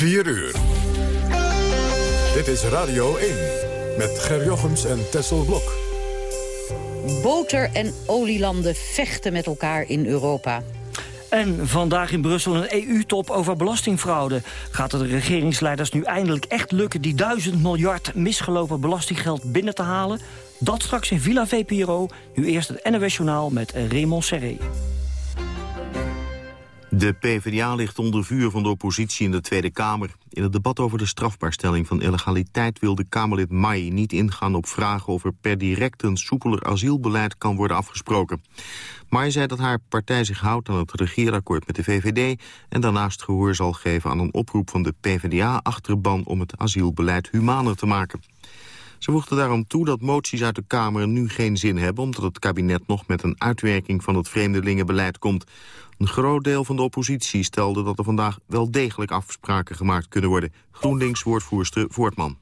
4 uur. Dit is Radio 1 met Ger Jochems en Tessel Blok. Boter- en olielanden vechten met elkaar in Europa. En vandaag in Brussel een EU-top over belastingfraude. Gaat het de regeringsleiders nu eindelijk echt lukken... die duizend miljard misgelopen belastinggeld binnen te halen? Dat straks in Villa VPRO. Nu eerst het NOS Journaal met Raymond Serré. De PvdA ligt onder vuur van de oppositie in de Tweede Kamer. In het debat over de strafbaarstelling van illegaliteit wilde Kamerlid Mai niet ingaan op vragen of er per direct een soepeler asielbeleid kan worden afgesproken. Mai zei dat haar partij zich houdt aan het regeerakkoord met de VVD en daarnaast gehoor zal geven aan een oproep van de PvdA-achterban om het asielbeleid humaner te maken. Ze voegde daarom toe dat moties uit de Kamer nu geen zin hebben... omdat het kabinet nog met een uitwerking van het vreemdelingenbeleid komt. Een groot deel van de oppositie stelde dat er vandaag wel degelijk afspraken gemaakt kunnen worden. GroenLinks-woordvoerster Voortman.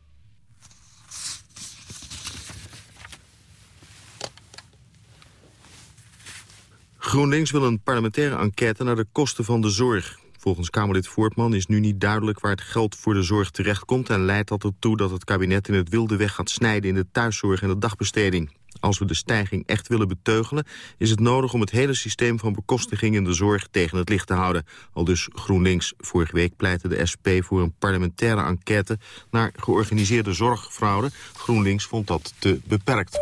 GroenLinks wil een parlementaire enquête naar de kosten van de zorg. Volgens Kamerlid Voortman is nu niet duidelijk waar het geld voor de zorg terechtkomt... en leidt dat ertoe dat het kabinet in het wilde weg gaat snijden in de thuiszorg en de dagbesteding. Als we de stijging echt willen beteugelen, is het nodig om het hele systeem van bekostiging in de zorg tegen het licht te houden. Al dus GroenLinks. Vorige week pleitte de SP voor een parlementaire enquête naar georganiseerde zorgfraude. GroenLinks vond dat te beperkt.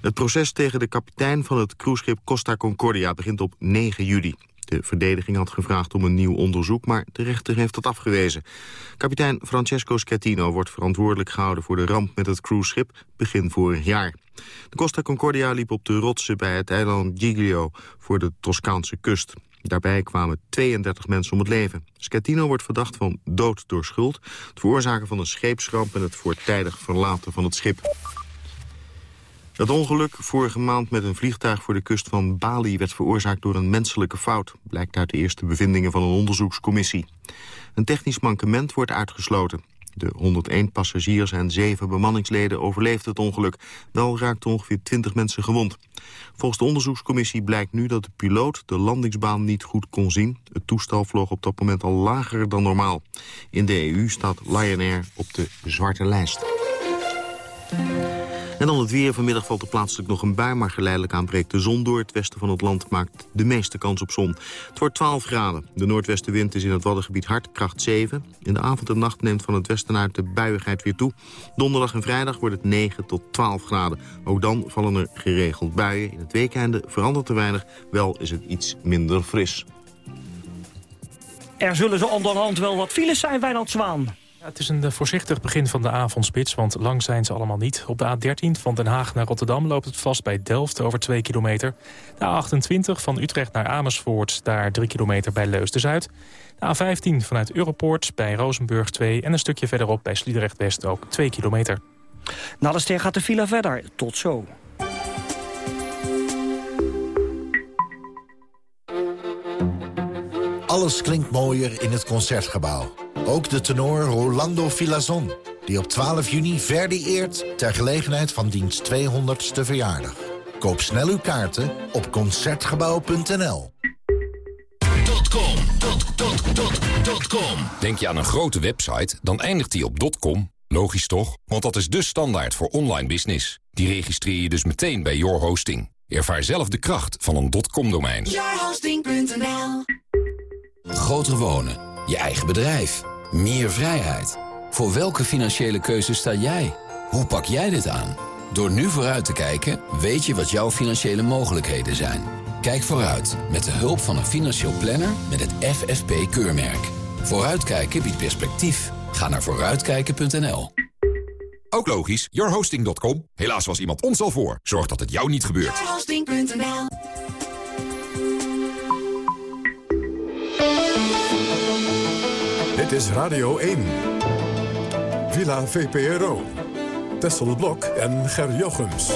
Het proces tegen de kapitein van het cruiseschip Costa Concordia begint op 9 juli. De verdediging had gevraagd om een nieuw onderzoek, maar de rechter heeft dat afgewezen. Kapitein Francesco Schettino wordt verantwoordelijk gehouden voor de ramp met het cruiseschip begin vorig jaar. De Costa Concordia liep op de rotsen bij het eiland Giglio voor de Toscaanse kust. Daarbij kwamen 32 mensen om het leven. Schettino wordt verdacht van dood door schuld, het veroorzaken van een scheepsramp en het voortijdig verlaten van het schip. Het ongeluk vorige maand met een vliegtuig voor de kust van Bali... werd veroorzaakt door een menselijke fout... blijkt uit de eerste bevindingen van een onderzoekscommissie. Een technisch mankement wordt uitgesloten. De 101 passagiers en 7 bemanningsleden overleefden het ongeluk. Wel raakten ongeveer 20 mensen gewond. Volgens de onderzoekscommissie blijkt nu dat de piloot de landingsbaan niet goed kon zien. Het toestel vloog op dat moment al lager dan normaal. In de EU staat Lion Air op de zwarte lijst. En dan het weer. Vanmiddag valt er plaatselijk nog een bui, maar geleidelijk aan breekt de zon door. Het westen van het land maakt de meeste kans op zon. Het wordt 12 graden. De noordwestenwind is in het Waddengebied hard, kracht 7. In de avond en nacht neemt van het westen uit de buiigheid weer toe. Donderdag en vrijdag wordt het 9 tot 12 graden. Ook dan vallen er geregeld buien. In het weekende verandert er weinig, wel is het iets minder fris. Er zullen zo onderhand wel wat files zijn, Wijnald Zwaan. Ja, het is een eh, voorzichtig begin van de avondspits, want lang zijn ze allemaal niet. Op de A13 van Den Haag naar Rotterdam loopt het vast bij Delft over 2 kilometer. De A28 van Utrecht naar Amersfoort, daar 3 kilometer bij Leusden-Zuid. De A15 vanuit Europoort bij Rozenburg 2 en een stukje verderop bij Sliedrecht-West ook 2 kilometer. Na de ster gaat de file verder. Tot zo. Alles klinkt mooier in het Concertgebouw. Ook de tenor Rolando Filazon, die op 12 juni Verdi eert... ter gelegenheid van diens 200ste verjaardag. Koop snel uw kaarten op Concertgebouw.nl. Denk je aan een grote website, dan eindigt die op .com. Logisch toch? Want dat is de standaard voor online business. Die registreer je dus meteen bij Your Hosting. Ervaar zelf de kracht van een .com-domein. Yourhosting.nl Groter wonen, je eigen bedrijf, meer vrijheid. Voor welke financiële keuze sta jij? Hoe pak jij dit aan? Door nu vooruit te kijken, weet je wat jouw financiële mogelijkheden zijn. Kijk vooruit met de hulp van een financieel planner met het FFP-keurmerk. Vooruitkijken biedt perspectief. Ga naar vooruitkijken.nl. Ook logisch, yourhosting.com. Helaas was iemand ons al voor. Zorg dat het jou niet gebeurt. Yourhosting.nl Dit is Radio 1. Villa VPRO. Tessel Blok en Ger Jochems.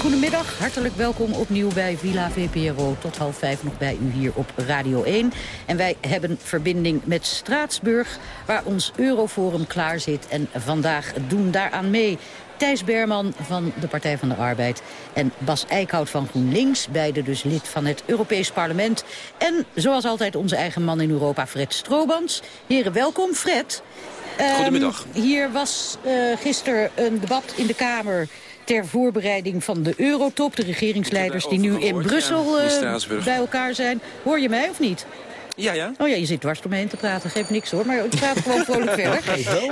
Goedemiddag, hartelijk welkom opnieuw bij Villa VPRO. Tot half vijf nog bij u hier op Radio 1. En wij hebben verbinding met Straatsburg, waar ons Euroforum klaar zit. En vandaag doen daaraan mee Thijs Berman van de Partij van de Arbeid en Bas Eickhout van GroenLinks. Beide dus lid van het Europees Parlement. En zoals altijd onze eigen man in Europa, Fred Stroobans. Heren, welkom. Fred, ehm, Goedemiddag. hier was uh, gisteren een debat in de Kamer ter voorbereiding van de Eurotop. De regeringsleiders die nu in Brussel uh, bij elkaar zijn. Hoor je mij of niet? Ja, ja. Oh ja, je zit dwars door me heen te praten. Geeft niks hoor, maar ik praat gewoon vrolijk verder.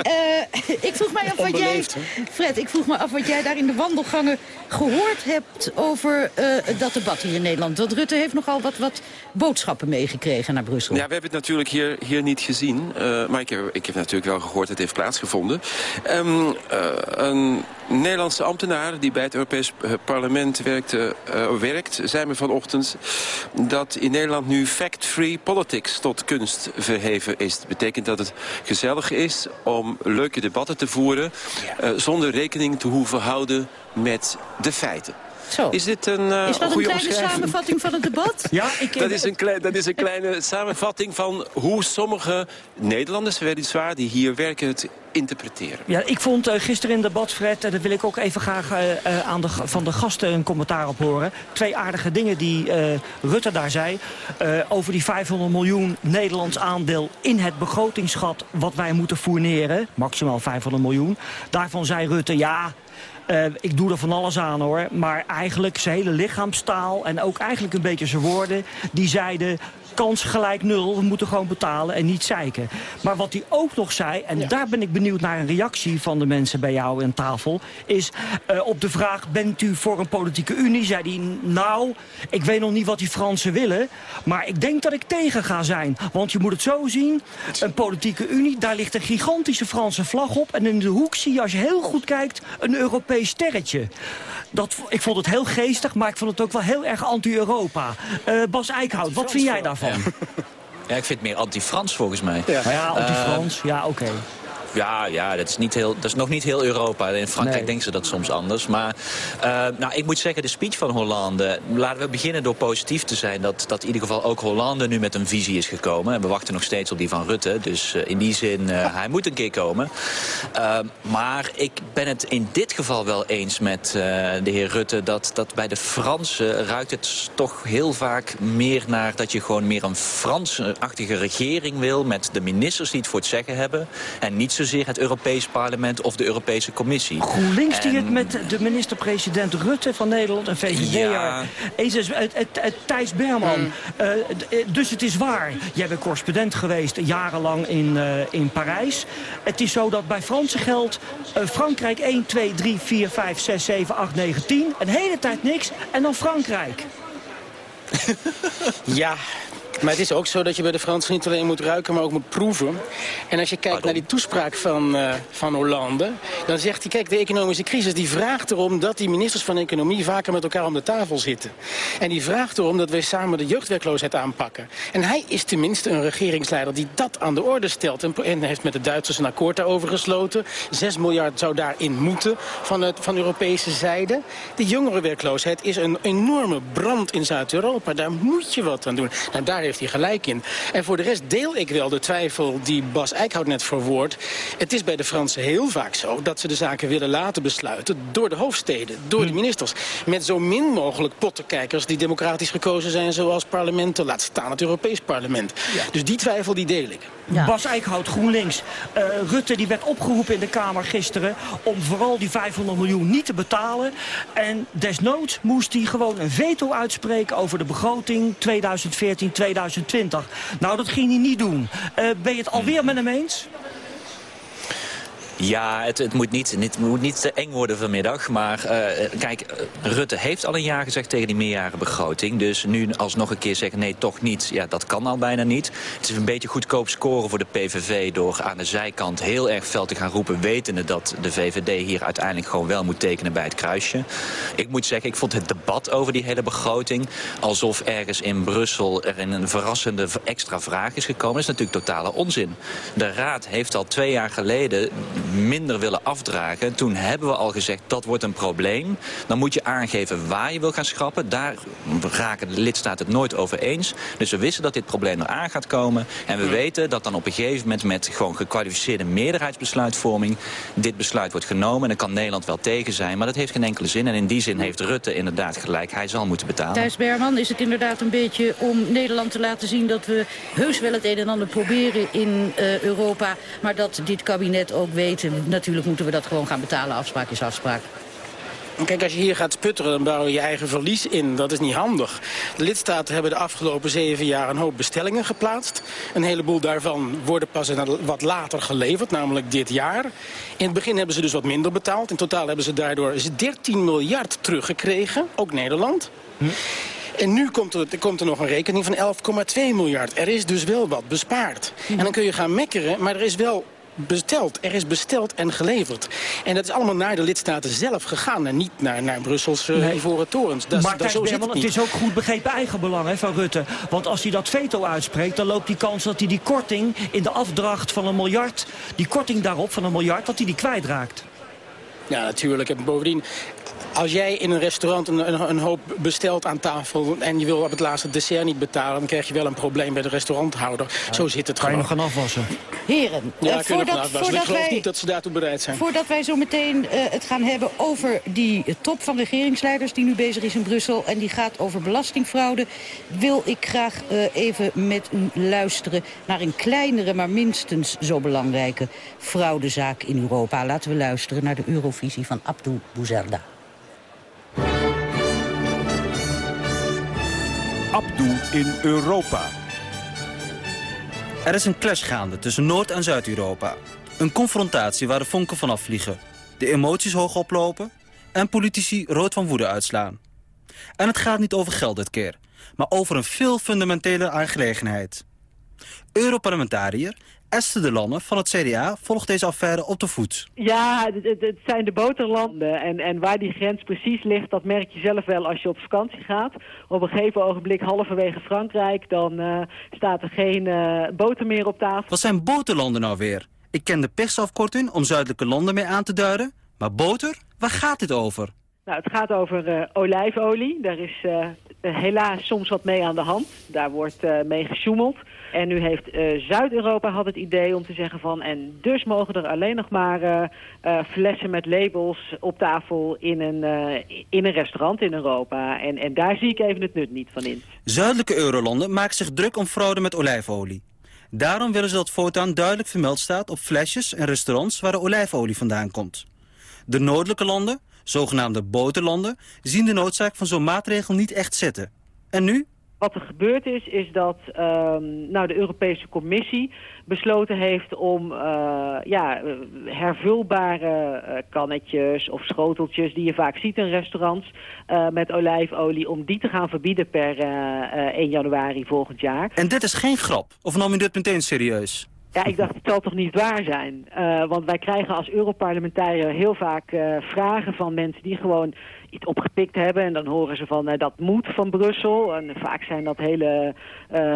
Uh, ik vroeg mij af wat jij... Fred, ik vroeg me af wat jij daar in de wandelgangen gehoord hebt over uh, dat debat hier in Nederland. Want Rutte heeft nogal wat, wat boodschappen meegekregen naar Brussel. Ja, we hebben het natuurlijk hier, hier niet gezien. Uh, maar ik heb, ik heb natuurlijk wel gehoord dat het heeft plaatsgevonden. Um, een Nederlandse ambtenaar die bij het Europees Parlement werkte, werkt... zei me vanochtend dat in Nederland nu fact-free politics tot kunst verheven is. Dat betekent dat het gezellig is om leuke debatten te voeren... Uh, zonder rekening te hoeven houden met de feiten. Zo. Is dit een uh, Is dat goede een kleine samenvatting van het debat? ja, ik dat, is een klein, dat is een kleine samenvatting van hoe sommige Nederlanders, weliswaar, die hier werken, het interpreteren. Ja, ik vond uh, gisteren in het debat, Fred, en daar wil ik ook even graag uh, aan de, van de gasten een commentaar op horen. Twee aardige dingen die uh, Rutte daar zei. over die 500 miljoen Nederlands aandeel in het begrotingsgat wat wij moeten fourneren. Maximaal 500 miljoen. Daarvan zei Rutte, ja, uh, ik doe er van alles aan hoor. Maar eigenlijk zijn hele lichaamstaal en ook eigenlijk een beetje zijn woorden... die zeiden kans gelijk nul. We moeten gewoon betalen en niet zeiken. Maar wat hij ook nog zei, en ja. daar ben ik benieuwd naar een reactie van de mensen bij jou aan tafel, is uh, op de vraag, bent u voor een politieke unie? Zei hij, nou, ik weet nog niet wat die Fransen willen, maar ik denk dat ik tegen ga zijn. Want je moet het zo zien, een politieke unie, daar ligt een gigantische Franse vlag op en in de hoek zie je, als je heel goed kijkt, een Europees sterretje. Dat, ik vond het heel geestig, maar ik vond het ook wel heel erg anti-Europa. Uh, Bas Eickhout, wat vind jij daarvan? Ja. ja, ik vind het meer anti-Frans volgens mij. Ja, ja anti-Frans, uh, ja, oké. Okay. Ja, ja dat, is niet heel, dat is nog niet heel Europa. In Frankrijk nee. denken ze dat soms anders. Maar uh, nou, ik moet zeggen, de speech van Hollande... laten we beginnen door positief te zijn... dat, dat in ieder geval ook Hollande nu met een visie is gekomen. En we wachten nog steeds op die van Rutte. Dus uh, in die zin, uh, hij moet een keer komen. Maar ik ben het in dit geval wel eens met de heer Rutte... Dat, dat bij de Fransen ruikt het toch heel vaak meer naar... dat je gewoon meer een Franse-achtige regering wil... met de ministers die het voor het zeggen hebben... en niet zo zozeer het Europees Parlement of de Europese Commissie. GroenLinks en... die het met de minister-president Rutte van Nederland en VVD ja. eens is het, het, het, Thijs Berman. Mm. Uh, dus het is waar. Jij bent correspondent geweest jarenlang in, uh, in Parijs. Het is zo dat bij Franse geld uh, Frankrijk 1, 2, 3, 4, 5, 6, 7, 8, 9, 10. Een hele tijd niks. En dan Frankrijk. ja, maar het is ook zo dat je bij de Fransen niet alleen moet ruiken, maar ook moet proeven. En als je kijkt Pardon. naar die toespraak van, uh, van Hollande... dan zegt hij, kijk, de economische crisis die vraagt erom... dat die ministers van Economie vaker met elkaar om de tafel zitten. En die vraagt erom dat wij samen de jeugdwerkloosheid aanpakken. En hij is tenminste een regeringsleider die dat aan de orde stelt. En, en heeft met de Duitsers een akkoord daarover gesloten. 6 miljard zou daarin moeten van, het, van Europese zijde. De jongerenwerkloosheid is een enorme brand in Zuid-Europa. Daar moet je wat aan doen. Nou, daar heeft hij gelijk in. En voor de rest deel ik wel de twijfel die Bas Eickhout net verwoordt. Het is bij de Fransen heel vaak zo dat ze de zaken willen laten besluiten... door de hoofdsteden, door de ministers. Met zo min mogelijk pottenkijkers die democratisch gekozen zijn... zoals parlementen, laat staan het Europees parlement. Ja. Dus die twijfel die deel ik. Bas Eickhout, GroenLinks. Uh, Rutte die werd opgeroepen in de Kamer gisteren... om vooral die 500 miljoen niet te betalen. En desnoods moest hij gewoon een veto uitspreken... over de begroting 2014-2020. Nou, dat ging hij niet doen. Uh, ben je het alweer met hem eens? Ja, het, het, moet niet, het moet niet te eng worden vanmiddag. Maar uh, kijk, Rutte heeft al een jaar gezegd tegen die meerjarenbegroting. Dus nu alsnog een keer zeggen nee, toch niet. Ja, dat kan al bijna niet. Het is een beetje goedkoop scoren voor de PVV... door aan de zijkant heel erg fel te gaan roepen... wetende dat de VVD hier uiteindelijk gewoon wel moet tekenen bij het kruisje. Ik moet zeggen, ik vond het debat over die hele begroting... alsof ergens in Brussel er een verrassende extra vraag is gekomen. Is natuurlijk totale onzin. De Raad heeft al twee jaar geleden minder willen afdragen. Toen hebben we al gezegd dat wordt een probleem. Dan moet je aangeven waar je wil gaan schrappen. Daar raken de lidstaten het nooit over eens. Dus we wisten dat dit probleem eraan gaat komen. En we weten dat dan op een gegeven moment met gewoon gekwalificeerde meerderheidsbesluitvorming dit besluit wordt genomen. En dan kan Nederland wel tegen zijn, maar dat heeft geen enkele zin. En in die zin heeft Rutte inderdaad gelijk. Hij zal moeten betalen. Thijs Berman, is het inderdaad een beetje om Nederland te laten zien... dat we heus wel het een en ander proberen in uh, Europa... maar dat dit kabinet ook weet, natuurlijk moeten we dat gewoon gaan betalen. Afspraak is afspraak. Kijk, als je hier gaat sputteren, dan bouw je je eigen verlies in. Dat is niet handig. De lidstaten hebben de afgelopen zeven jaar een hoop bestellingen geplaatst. Een heleboel daarvan worden pas wat later geleverd, namelijk dit jaar. In het begin hebben ze dus wat minder betaald. In totaal hebben ze daardoor 13 miljard teruggekregen, ook Nederland. Hm. En nu komt er, komt er nog een rekening van 11,2 miljard. Er is dus wel wat bespaard. En dan kun je gaan mekkeren, maar er is wel besteld. Er is besteld en geleverd. En dat is allemaal naar de lidstaten zelf gegaan... en niet naar, naar Brusselse uh, nee. ivoren torens. Dat, maar dat, zo het is ook goed begrepen eigenbelang hè, van Rutte. Want als hij dat veto uitspreekt... dan loopt die kans dat hij die korting in de afdracht van een miljard... die korting daarop van een miljard, dat hij die kwijtraakt. Ja, natuurlijk. En bovendien, als jij in een restaurant een, een, een, hoop bestelt aan tafel... en je wil op het laatste dessert niet betalen... dan krijg je wel een probleem bij de restauranthouder. Zo zit het kan gewoon. Kan je nog gaan afwassen? Heren, ja, uh, voordat, ik geloof wij, niet dat ze daartoe bereid zijn. Voordat wij zo meteen uh, het gaan hebben over die top van regeringsleiders... die nu bezig is in Brussel en die gaat over belastingfraude... wil ik graag uh, even met u luisteren naar een kleinere... maar minstens zo belangrijke fraudezaak in Europa. Laten we luisteren naar de Eurovisie van Abdou Bouzerda. In Europa. Er is een clash gaande tussen Noord- en Zuid-Europa. Een confrontatie waar de vonken vanaf vliegen. De emoties hoog oplopen en politici rood van woede uitslaan. En het gaat niet over geld dit keer, maar over een veel fundamentele aangelegenheid. Europarlementariër Esther de Lange van het CDA volgt deze affaire op de voet. Ja, het, het, zijn de boterlanden. En, en waar die grens precies ligt, dat merk je zelf wel als je op vakantie gaat. Op een gegeven ogenblik halverwege Frankrijk, dan uh, staat er geen uh, boter meer op tafel. Wat zijn boterlanden nou weer? Ik ken de persafkorting om zuidelijke landen mee aan te duiden. Maar boter? Waar gaat dit over? Nou, het gaat over uh, olijfolie. Daar is helaas soms wat mee aan de hand. Daar wordt mee gesjoemeld. En nu heeft Zuid-Europa had het idee om te zeggen van... en dus mogen er alleen nog maar flessen met labels op tafel in een, in een restaurant in Europa. En, en daar zie ik even het nut niet van in. Zuidelijke eurolanden maken zich druk om fraude met olijfolie. Daarom willen ze dat voortaan duidelijk vermeld staat op flesjes en restaurants waar de olijfolie vandaan komt. De noordelijke landen, zogenaamde boterlanden, zien de noodzaak van zo'n maatregel niet echt zitten. En nu? Wat er gebeurd is, is dat um, nou, de Europese Commissie besloten heeft om uh, ja, hervulbare uh, kannetjes of schoteltjes die je vaak ziet in restaurants uh, met olijfolie, om die te gaan verbieden per 1 januari volgend jaar. En dit is geen grap? Of nam je dit meteen serieus? Ja, ik dacht, het zal toch niet waar zijn? Uh, want wij krijgen als Europarlementariër heel vaak uh, vragen van mensen die gewoon iets opgepikt hebben. En dan horen ze van, uh, dat moet van Brussel. En vaak zijn dat hele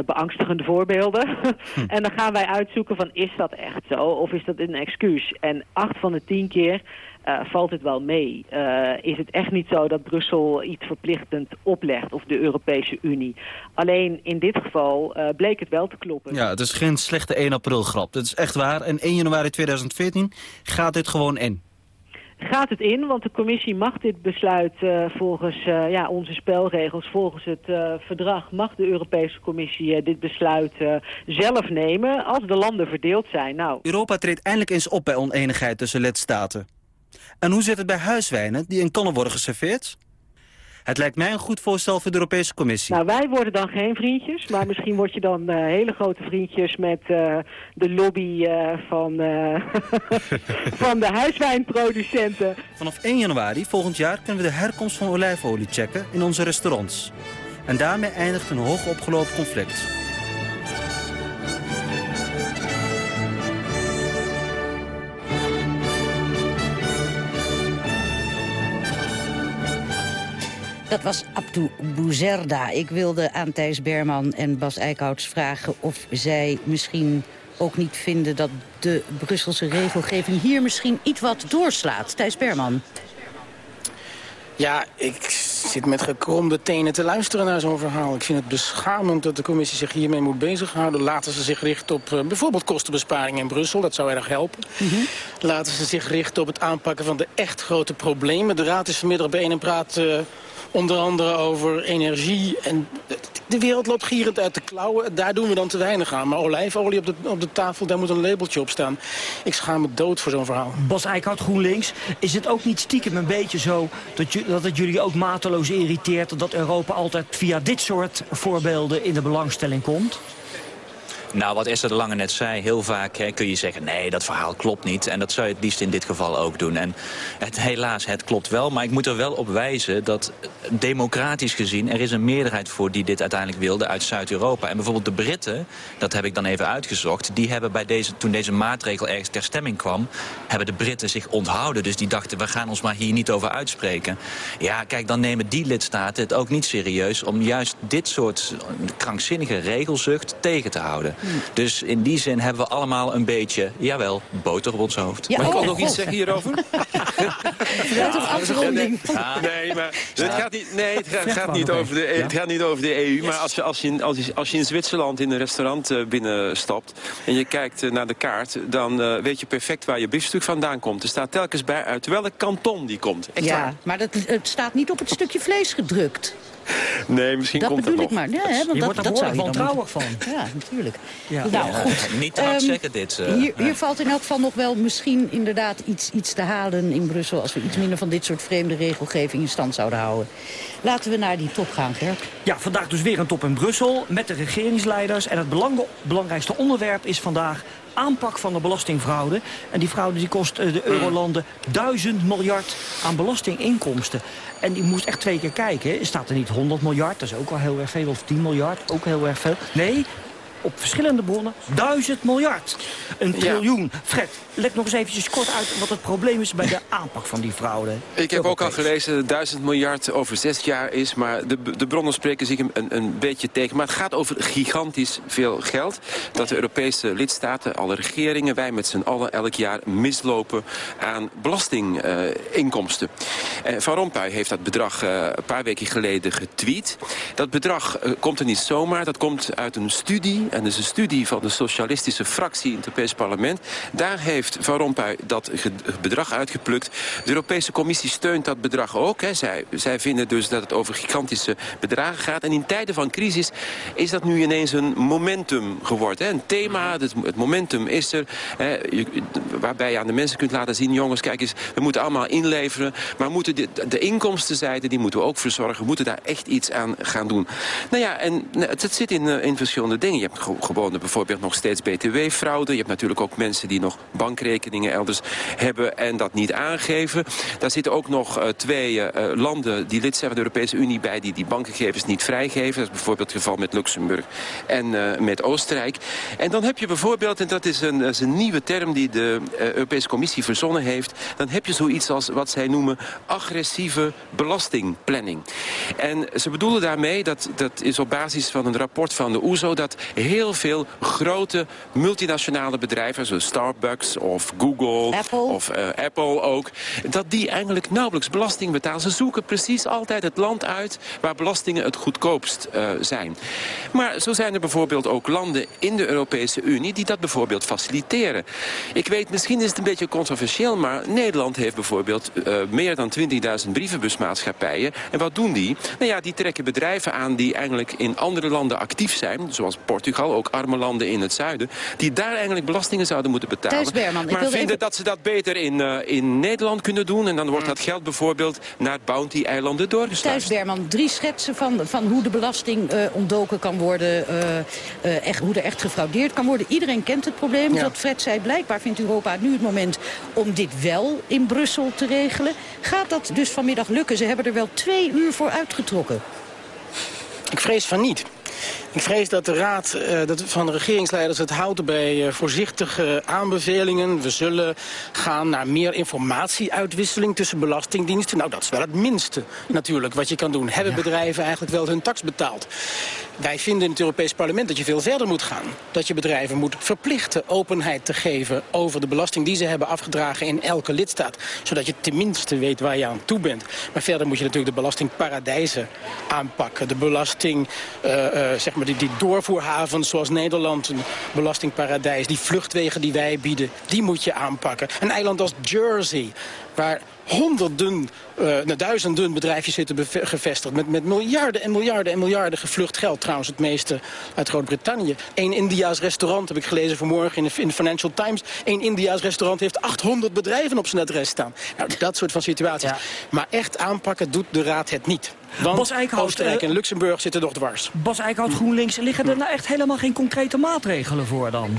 beangstigende voorbeelden. Hm. en dan gaan wij uitzoeken van, is dat echt zo? Of is dat een excuus? En acht van de tien keer uh, valt het wel mee. Uh, is het echt niet zo dat Brussel iets verplichtend oplegt of de Europese Unie. Alleen in dit geval uh, bleek het wel te kloppen. Ja, het is geen slechte 1 april grap. Het is echt waar. En 1 januari 2014 gaat dit gewoon in. Gaat het in, want de commissie mag dit besluit uh, volgens uh, ja, onze spelregels, volgens het uh, verdrag, mag de Europese Commissie dit besluit zelf nemen als de landen verdeeld zijn. Nou. Europa treedt eindelijk eens op bij oneenigheid tussen lidstaten. En hoe zit het bij huiswijnen die in kannen worden geserveerd? Het lijkt mij een goed voorstel voor de Europese Commissie. Nou, wij worden dan geen vriendjes, maar misschien word je dan uh, hele grote vriendjes met uh, de lobby uh, van, van de huiswijnproducenten. Vanaf 1 januari volgend jaar kunnen we de herkomst van olijfolie checken in onze restaurants. En daarmee eindigt een hoog opgelopen conflict. Dat was Abdou Bouzerda. Ik wilde aan Thijs Berman en Bas Eickhouts vragen of zij misschien ook niet vinden dat de Brusselse regelgeving hier misschien iets wat doorslaat? Thijs Berman. Ja, ik zit met gekromde tenen te luisteren naar zo'n verhaal. Ik vind het beschamend dat de commissie zich hiermee moet bezighouden. Laten ze zich richten op uh, bijvoorbeeld kostenbesparing in Brussel. Dat zou erg helpen. Mm -hmm. Laten ze zich richten op het aanpakken van de echt grote problemen. De Raad is vanmiddag bijeen en praat uh, onder andere over energie. En de wereld loopt gierend uit de klauwen. Daar doen we dan te weinig aan. Maar olijfolie op de, op de tafel, daar moet een labeltje op staan. Ik schaam me dood voor zo'n verhaal. Bas Eickhout, GroenLinks. Is het ook niet stiekem een beetje zo dat, je, dat het jullie ook mateloos irriteert... dat Europa altijd via dit soort voorbeelden in de belangstelling komt? Nou, wat Esther de Lange net zei, heel vaak hè, kun je zeggen... nee, dat verhaal klopt niet. En dat zou je het liefst in dit geval ook doen. En het, helaas, het klopt wel. Maar ik moet er wel op wijzen dat democratisch gezien... er is een meerderheid voor die dit uiteindelijk wilde uit Zuid-Europa. En bijvoorbeeld de Britten, dat heb ik dan even uitgezocht... die hebben bij deze, toen deze maatregel ergens ter stemming kwam... hebben de Britten zich onthouden. Dus die dachten, we gaan ons maar hier niet over uitspreken. Ja, kijk, dan nemen die lidstaten het ook niet serieus... om juist dit soort krankzinnige regelzucht tegen te houden. Dus in die zin hebben we allemaal een beetje, jawel, boter op ons hoofd. Ja, Mag ik ook nog iets zeggen hierover? ja, afronding. Nee, maar het gaat niet, nee, het gaat, gaat niet over de, het gaat niet over de EU. Maar als je, als, je, als, je, als je in Zwitserland in een restaurant uh, binnenstapt... en je kijkt uh, naar de kaart, dan uh, weet je perfect waar je biefstuk vandaan komt. Er staat telkens bij uit welk kanton die komt. Echt ja, waar. maar dat, het staat niet op het stukje vlees gedrukt. Nee, misschien dat komt bedoel dat ik maar. Nee, hè, want je dat, wordt er dat je behoorlijk wantrouwig van. Ja, natuurlijk. Ja. Nou, Ja, goed. Niet te hard Ehm, zeggen dit. eh, Hier, hier valt in elk geval nog wel misschien inderdaad iets, iets te halen in Brussel... als we iets minder van dit soort vreemde regelgeving in stand zouden houden. Laten we naar die top gaan, Gert. Ja, vandaag dus weer een top in Brussel met de regeringsleiders. En het belang- belangrijkste onderwerp is vandaag aanpak van de belastingfraude. En die fraude die kost eh, de eurolanden duizend miljard aan belastinginkomsten. En die moest echt twee keer kijken. Staat er niet 100 miljard, dat is ook wel heel erg veel. Of 10 miljard, ook heel erg veel. Nee, op verschillende bronnen duizend miljard. Een triljoen. Fred, leg nog eens eventjes kort uit wat het probleem is bij de aanpak van die fraude. Ik heb ook al gelezen dat 1000 miljard over zes jaar is. Maar de, de bronnen spreken zich een, een, beetje tegen. Maar het gaat over gigantisch veel geld. Dat de Europese lidstaten, alle regeringen, wij met z'n allen elk jaar mislopen aan belastinginkomsten. Eh, Van Rompuy heeft dat bedrag eh, een paar weken geleden getweet. Dat bedrag eh, komt er niet zomaar. Dat komt uit een studie. En dat is een studie van de socialistische fractie in het Europees Parlement. Daar heeft Van Rompuy dat bedrag uitgeplukt. De Europese Commissie steunt dat bedrag ook. Hè. Zij, zij vinden dus dat het over gigantische bedragen gaat. En in tijden van crisis is dat nu ineens een momentum geworden. Hè. Een thema, het, het momentum is er. Hè, je- waarbij je aan de mensen kunt laten zien... jongens, kijk eens, we moeten allemaal inleveren. Maar we moeten de, de inkomstenzijde, die moeten we ook verzorgen. We moeten daar echt iets aan gaan doen. Nou ja, en nou, het, het zit in, eh, in verschillende dingen. Je hebt ge- gewoon bijvoorbeeld nog steeds btw-fraude. Je hebt natuurlijk ook mensen die nog bankrekeningen elders hebben... en dat niet aangeven. Daar zitten ook nog eh, twee eh, landen die lid zijn van de Europese Unie bij... die die bankgegevens niet vrijgeven. Dat is bijvoorbeeld het geval met Luxemburg en eh, met Oostenrijk. En dan heb je bijvoorbeeld, en dat is een, nieuwe term... die de eh, Europese Commissie verzonnen heeft... dan heb je zoiets als wat zij noemen agressieve belastingplanning. En ze bedoelen daarmee, dat, dat is op basis van een rapport van de OESO... dat heel veel grote multinationale bedrijven... zoals Starbucks of Google Apple. of eh, Apple ook... dat die eigenlijk nauwelijks belasting betalen. Ze zoeken precies altijd het land uit waar belastingen het goedkoopst eh, zijn. Maar zo zijn er bijvoorbeeld ook landen in de Europese Unie... die dat bijvoorbeeld faciliteren. Ik weet, misschien is het een beetje controversieel... maar Nederland heeft bijvoorbeeld eh, meer dan 20.000 brievenbusmaatschappijen. En wat doen die? Nou ja, die trekken bedrijven aan die eigenlijk in andere landen actief zijn... zoals Portugal, ook arme landen in het zuiden... die daar eigenlijk belastingen zouden moeten betalen. Thijs Berman, ik maar vinden even- dat ze dat beter in, eh, in Nederland kunnen doen... en dan wordt dat geld bijvoorbeeld naar Bounty-eilanden Thijs doorgesluist. Berman, drie schetsen van, van hoe de belasting eh, ontdoken kan worden. eh, eh, echt, hoe er echt gefraudeerd kan worden. Iedereen kent het probleem. Ja. Wat Fred zei, blijkbaar vindt Europa nu het moment om dit wel in Brussel te regelen. Gaat dat dus vanmiddag lukken? Ze hebben er wel twee uur voor uitgetrokken. Ik vrees van niet. Ik vrees dat de raad uh, dat van de regeringsleiders het houdt bij uh, voorzichtige aanbevelingen. We zullen gaan naar meer informatieuitwisseling tussen belastingdiensten. Nou, dat is wel het minste natuurlijk wat je kan doen. Hebben ja. bedrijven eigenlijk wel hun tax betaald? Wij vinden in het Europees Parlement dat je veel verder moet gaan. Dat je bedrijven moet verplichten openheid te geven over de belasting die ze hebben afgedragen in elke lidstaat. Zodat je tenminste weet waar je aan toe bent. Maar verder moet je natuurlijk de belastingparadijzen aanpakken. De belasting, uh, uh, zeg maar die, die doorvoerhavens zoals Nederland, een belastingparadijs. Die vluchtwegen die wij bieden, die moet je aanpakken. Een eiland als Jersey, waar honderden, uh, duizenden bedrijfjes zitten gevestigd. Met, met miljarden en miljarden en miljarden gevlucht geld. Trouwens het meeste uit Groot-Brittannië. Eén India's restaurant, heb ik gelezen vanmorgen in de, in de Financial Times. Eén India's restaurant heeft 800 bedrijven op zijn adres staan. Nou, dat soort van situaties. Ja. Maar echt aanpakken doet de Raad het niet. Want Bas Eickhout, Oostenrijk en Luxemburg zitten nog dwars. Bas Eickhout, GroenLinks, liggen er nou echt helemaal geen concrete maatregelen voor dan?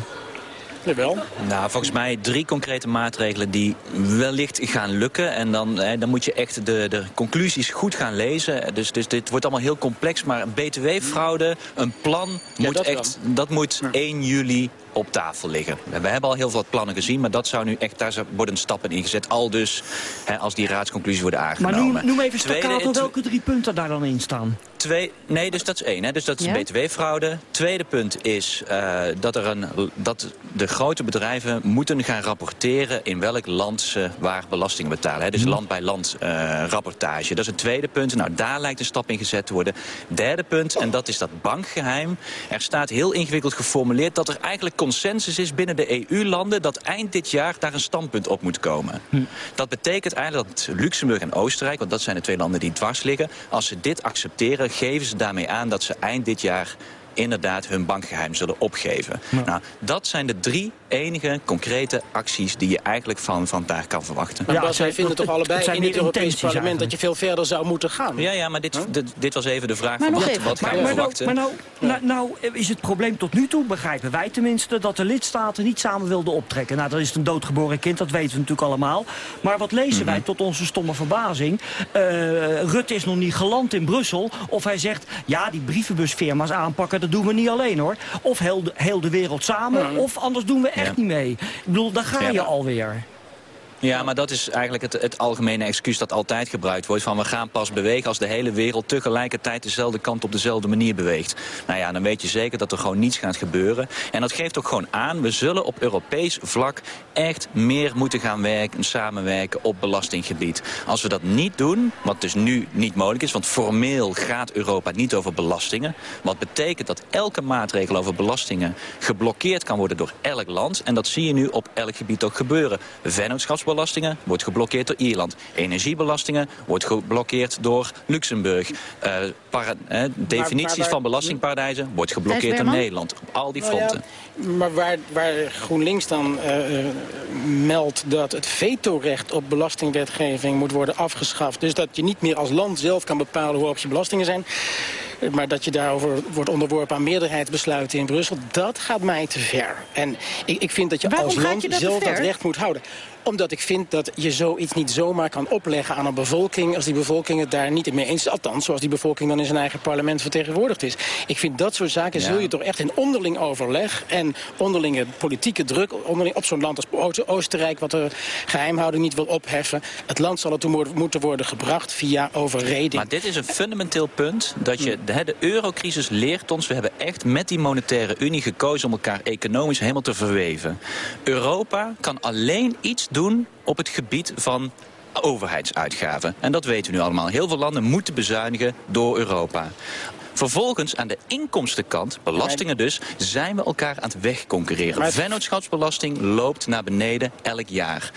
Jawel. Nou, volgens mij drie concrete maatregelen die wellicht gaan lukken. En dan, hè, dan moet je echt de, de conclusies goed gaan lezen. Dus, dus dit wordt allemaal heel complex. Maar btw-fraude, een plan, Ja, moet dat echt, dat moet 1 juli op tafel liggen. We hebben al heel veel plannen gezien, maar dat zou nu echt, daar worden stappen in gezet. Al dus, hè, als die raadsconclusies worden Maar aangenomen. noem, noem even staccato welke drie punten daar dan in staan. Twee, nee, dus dat is één. Hè. Dus dat is Ja? btw-fraude. Tweede punt is eh, dat, er een, dat de grote bedrijven moeten gaan rapporteren... in welk land ze waar belasting betalen. Hè. Dus land bij land eh, rapportage. Dat is het tweede punt. Nou, daar lijkt een stap in gezet te worden. Derde punt, en dat is dat bankgeheim. Er staat heel ingewikkeld geformuleerd... dat er eigenlijk consensus is binnen de EU-landen... dat eind dit jaar daar een standpunt op moet komen. Dat betekent eigenlijk dat Luxemburg en Oostenrijk... want dat zijn de twee landen die dwars liggen... als ze dit accepteren, geven ze daarmee aan dat ze eind dit jaar inderdaad hun bankgeheim zullen opgeven. Nou, dat zijn de drie enige concrete acties die je eigenlijk van vandaag kan verwachten. Maar Bas, wij vinden toch allebei in het Europees Parlement dat je veel verder zou moeten gaan. Ja, ja, maar dit, dit, dit was even de vraag Maar van wat, even, wat gaan maar, we maar, nou, maar nou, nou, nou is het probleem tot nu toe, begrijpen wij tenminste... dat de lidstaten niet samen wilden optrekken. Nou, dat is een doodgeboren kind, dat weten we natuurlijk allemaal. Maar wat lezen wij tot onze stomme verbazing? Eh, Rutte is nog niet geland in Brussel. Of hij zegt, ja, die brievenbusfirma's aanpakken, dat doen we niet alleen hoor. Of heel de, heel de wereld samen, of anders doen we echt niet mee. Ik bedoel, daar ga je alweer. Ja, maar dat is eigenlijk het, het algemene excuus dat altijd gebruikt wordt. Van we gaan pas bewegen als de hele wereld tegelijkertijd dezelfde kant op dezelfde manier beweegt. Nou ja, dan weet je zeker dat er gewoon niets gaat gebeuren. En dat geeft ook gewoon aan, we zullen op Europees vlak echt meer moeten gaan werken, samenwerken op belastinggebied. Als we dat niet doen, wat dus nu niet mogelijk is, want formeel gaat Europa niet over belastingen. Wat betekent dat elke maatregel over belastingen geblokkeerd kan worden door elk land. En dat zie je nu op elk gebied ook gebeuren. Vennootschapsbelastingen wordt geblokkeerd door Ierland. Energiebelastingen wordt geblokkeerd door Luxemburg. Eh, para- eh, definities waar- van belastingparadijzen wordt geblokkeerd door? Nederland. Op al die Nou ja, fronten. maar waar, waar GroenLinks dan eh, meldt dat het vetorecht op belastingwetgeving moet worden afgeschaft. Dus dat je niet meer als land zelf kan bepalen hoe hoog je belastingen zijn. Maar dat je daarover wordt onderworpen aan meerderheidsbesluiten in Brussel. Dat gaat mij te ver. En ik, ik vind dat je Waarom als land je zelf dat recht moet houden omdat ik vind dat je zoiets niet zomaar kan opleggen aan een bevolking... als die bevolking het daar niet mee eens is. Althans, zoals die bevolking dan in zijn eigen parlement vertegenwoordigd is. Ik vind dat soort zaken Ja. zul je toch echt in onderling overleg... en onderlinge politieke druk onderling op zo'n land als Oost- Oostenrijk... wat de geheimhouding niet wil opheffen. Het land zal ertoe mo- moeten worden gebracht via overreding. Maar dit is een fundamenteel punt. Dat je, de, hè, de eurocrisis leert ons. We hebben echt met die monetaire unie gekozen om elkaar economisch helemaal te verweven. Europa kan alleen iets doen op het gebied van overheidsuitgaven. En dat weten we nu allemaal. Heel veel landen moeten bezuinigen door Europa. Vervolgens aan de inkomstenkant, belastingen dus, zijn we elkaar aan het wegconcurreren. Maar- Vennootschapsbelasting loopt naar beneden elk jaar.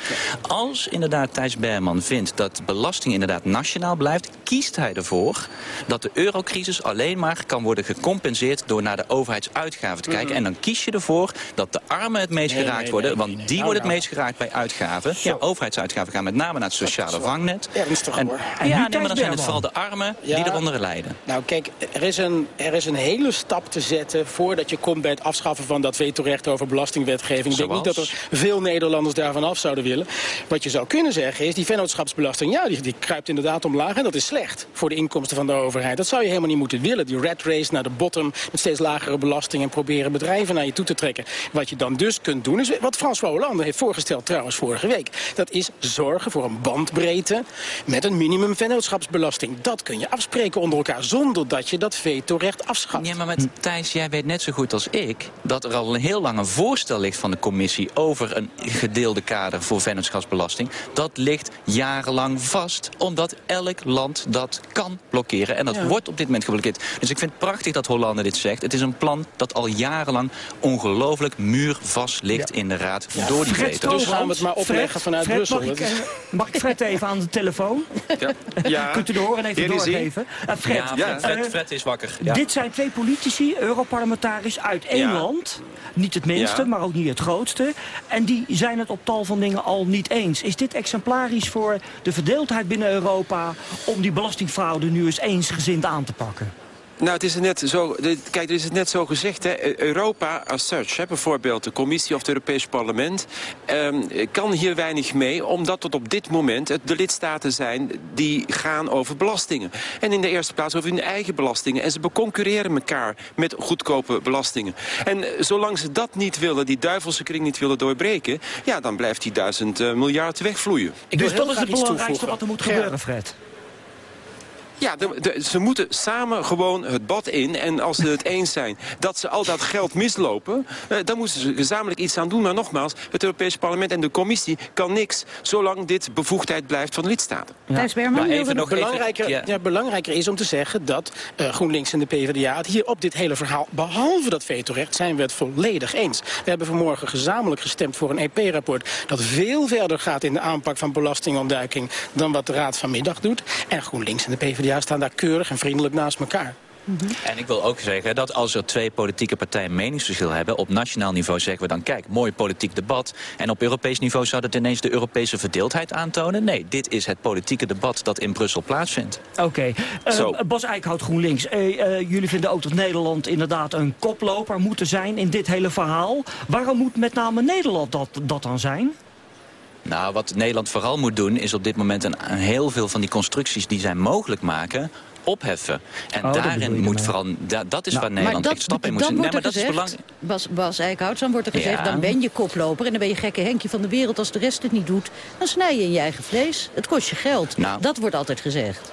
Als inderdaad Thijs Berman vindt dat belasting inderdaad nationaal blijft, kiest hij ervoor dat de eurocrisis alleen maar kan worden gecompenseerd door naar de overheidsuitgaven te kijken. En dan kies je ervoor dat de armen het meest. Nee, geraakt nee, worden, nee, want die Nou, worden het nou. meest geraakt bij uitgaven. Zo. Ja, overheidsuitgaven gaan met name naar het sociale vangnet. Ernstig En, hoor. En nu ja, maar dan zijn het vooral de armen Ja. die eronder lijden. Nou kijk, er is is, een, er is een hele stap te zetten voordat je komt bij het afschaffen van dat vetorecht over belastingwetgeving. Ik denk niet dat er veel Nederlanders daarvan af zouden willen. Wat je zou kunnen zeggen is, die vennootschapsbelasting, ja, die, die kruipt inderdaad omlaag. En dat is slecht voor de inkomsten van de overheid. Dat zou je helemaal niet moeten willen. Die rat race naar de bottom met steeds lagere belasting en proberen bedrijven naar je toe te trekken. Wat je dan dus kunt doen, is wat François Hollande heeft voorgesteld trouwens vorige week. Dat is zorgen voor een bandbreedte met een minimum vennootschapsbelasting. Dat kun je afspreken onder elkaar zonder dat je dat vetorecht afschaft. Ja, maar met Thijs, jij weet net zo goed als ik... dat er al een heel lang een voorstel ligt van de commissie... over een gedeelde kader voor vennootschapsbelasting. Dat ligt jarenlang vast, omdat elk land dat kan blokkeren. En dat Ja. wordt op dit moment geblokkeerd. Dus ik vind het prachtig dat Hollande dit zegt. Het is een plan dat al jarenlang ongelooflijk muurvast ligt in de Raad door die veto. Dus gaan we het maar opleggen Fred, vanuit Fred, Brussel. Mag ik, Dat is- mag ik Fred even aan de telefoon? Ja. Kunt u de horen even is doorgeven? Eh, Fred, Ja, Fred, Fred, Fred is wakker. Ja. Dit zijn twee politici, Europarlementariërs uit één Ja. land. Niet het minste, Ja. maar ook niet het grootste. En die zijn het op tal van dingen al niet eens. Is dit exemplarisch voor de verdeeldheid binnen Europa... om die belastingfraude nu eens eensgezind aan te pakken? Nou, het is net zo, kijk, er is het net zo gezegd. Hè, E- Europa as such, hè, bijvoorbeeld de Commissie of het Europees Parlement... ehm, kan hier weinig mee, omdat het op dit moment het de lidstaten zijn... die gaan over belastingen. En in de eerste plaats over hun eigen belastingen. En ze beconcurreren elkaar met goedkope belastingen. En eh, zolang ze dat niet willen, die duivelse kring niet willen doorbreken... ja, dan blijft die duizend eh, miljard wegvloeien. Ik dus dat is het belangrijkste wat er moet gebeuren, Fred. Ja, de, de- ze moeten samen gewoon het bad in. En als ze het eens zijn dat ze al dat geld mislopen... eh, dan moeten ze gezamenlijk iets aan doen. Maar nogmaals, het Europese parlement en de commissie kan niks... zolang dit bevoegdheid blijft van de lidstaten. Thijs Berman, even nog- Belangrijker, even- ja. belangrijker is om te zeggen dat eh, GroenLinks en de PvdA... het hier op dit hele verhaal, behalve dat vetorecht, zijn we het volledig eens. We hebben vanmorgen gezamenlijk gestemd voor een EP-rapport... dat veel verder gaat in de aanpak van belastingontduiking... dan wat de Raad vanmiddag doet. En GroenLinks en de PvdA staan daar keurig en vriendelijk naast elkaar. En ik wil ook zeggen dat als er twee politieke partijen een meningsverschil hebben... op nationaal niveau zeggen we dan, kijk, mooi politiek debat... en op Europees niveau zou dat ineens de Europese verdeeldheid aantonen? Nee, dit is het politieke debat dat in Brussel plaatsvindt. Oké. Eh, Zo. Bas Eickhout, GroenLinks. Eh, eh, jullie vinden ook dat Nederland inderdaad een koploper moet zijn in dit hele verhaal. Waarom moet met name Nederland dat, dat dan zijn? Nou, wat Nederland vooral moet doen is op dit moment een, een heel veel van die constructies die zij mogelijk maken opheffen. En Oh, dat daarin moet vooral, da- dat is Nou, waar Nederland echt stappen in moet zetten. er Nee, maar dat is gezegd, belangrijk. Bas, Bas Eickhout, dan wordt er gezegd... Ja. dan ben je koploper en dan ben je gekke Henkje van de wereld... als de rest het niet doet, dan snij je in je eigen vlees. Het kost je geld. Nou. Dat wordt altijd gezegd.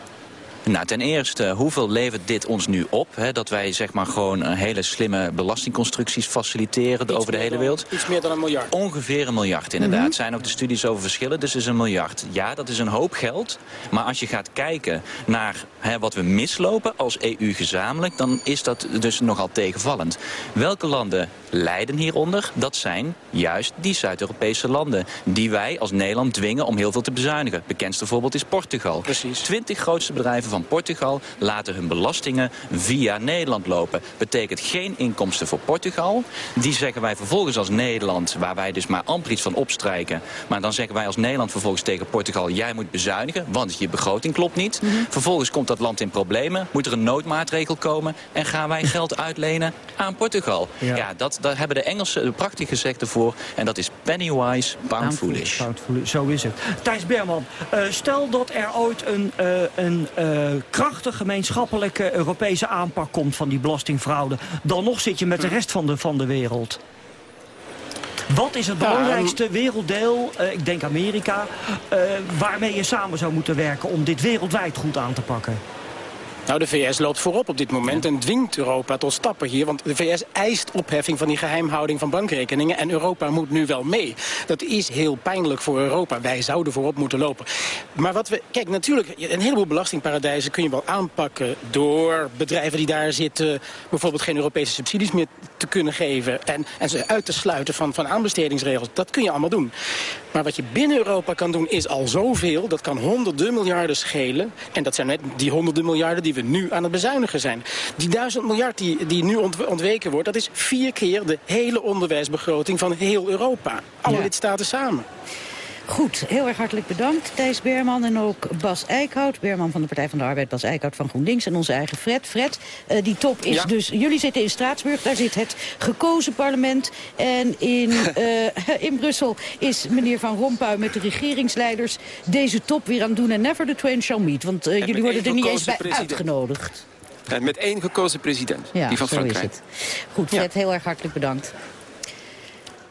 Nou, ten eerste, hoeveel levert dit ons nu op? Hè? Dat wij zeg maar gewoon een hele slimme belastingconstructies faciliteren Iets over de hele dan- wereld. Iets meer dan een miljard. Ongeveer een miljard, inderdaad. Er zijn ook de studies over verschillen, dus is een miljard. Ja, dat is een hoop geld. Maar als je gaat kijken naar hè, wat we mislopen als EU gezamenlijk... dan is dat dus nogal tegenvallend. Welke landen lijden hieronder? Dat zijn juist die Zuid-Europese landen... die wij als Nederland dwingen om heel veel te bezuinigen. Bekendste voorbeeld is Portugal. Precies. 20 grootste bedrijven van Portugal laten hun belastingen via Nederland lopen. Betekent geen inkomsten voor Portugal. Die zeggen wij vervolgens als Nederland, waar wij dus maar amper iets van opstrijken. Maar dan zeggen wij als Nederland vervolgens tegen Portugal... jij moet bezuinigen, want je begroting klopt niet. Vervolgens komt dat land in problemen, moet er een noodmaatregel komen... en gaan wij geld uitlenen aan Portugal. Ja. Ja, dat, daar hebben de Engelsen een prachtig gezegde voor. En dat is pennywise, pound foolish. Fout voelen, Zo is het. Thijs Berman, eh, stel dat er ooit een, eh, een eh, krachtige gemeenschappelijke Europese aanpak komt van die belastingfraude. Dan nog zit je met de rest van de, van de wereld. Wat is het belangrijkste werelddeel, eh, ik denk Amerika, eh, waarmee je samen zou moeten werken om dit wereldwijd goed aan te pakken? Nou, de VS loopt voorop op dit moment en dwingt Europa tot stappen hier. Want de VS eist opheffing van die geheimhouding van bankrekeningen. En Europa moet nu wel mee. Dat is heel pijnlijk voor Europa. Wij zouden voorop moeten lopen. Maar wat we... Kijk, natuurlijk, een heleboel belastingparadijzen kun je wel aanpakken... door bedrijven die daar zitten... bijvoorbeeld geen Europese subsidies meer te kunnen geven... en, en ze uit te sluiten van, van aanbestedingsregels. Dat kun je allemaal doen. Maar wat je binnen Europa kan doen is al zoveel. Dat kan honderden miljarden schelen. En dat zijn net die honderden miljarden die we nu aan het bezuinigen zijn. Die duizend miljard die, die nu ont- ontweken wordt... dat is vier keer de hele onderwijsbegroting van heel Europa. Alle Ja. lidstaten samen. Goed, heel erg hartelijk bedankt Thijs Berman en ook Bas Eickhout. Berman van de Partij van de Arbeid, Bas Eickhout van GroenLinks en onze eigen Fred. Fred, uh, die top is Ja. dus... Jullie zitten in Straatsburg, daar zit het gekozen parlement. En in, eh, in Brussel is meneer Van Rompuy met de regeringsleiders... deze top weer aan het doen en never the twain shall meet. Want eh, jullie worden er niet eens bij president. uitgenodigd. En met één gekozen president, Ja, die van Frankrijk. is het. Goed, Fred, heel erg hartelijk bedankt.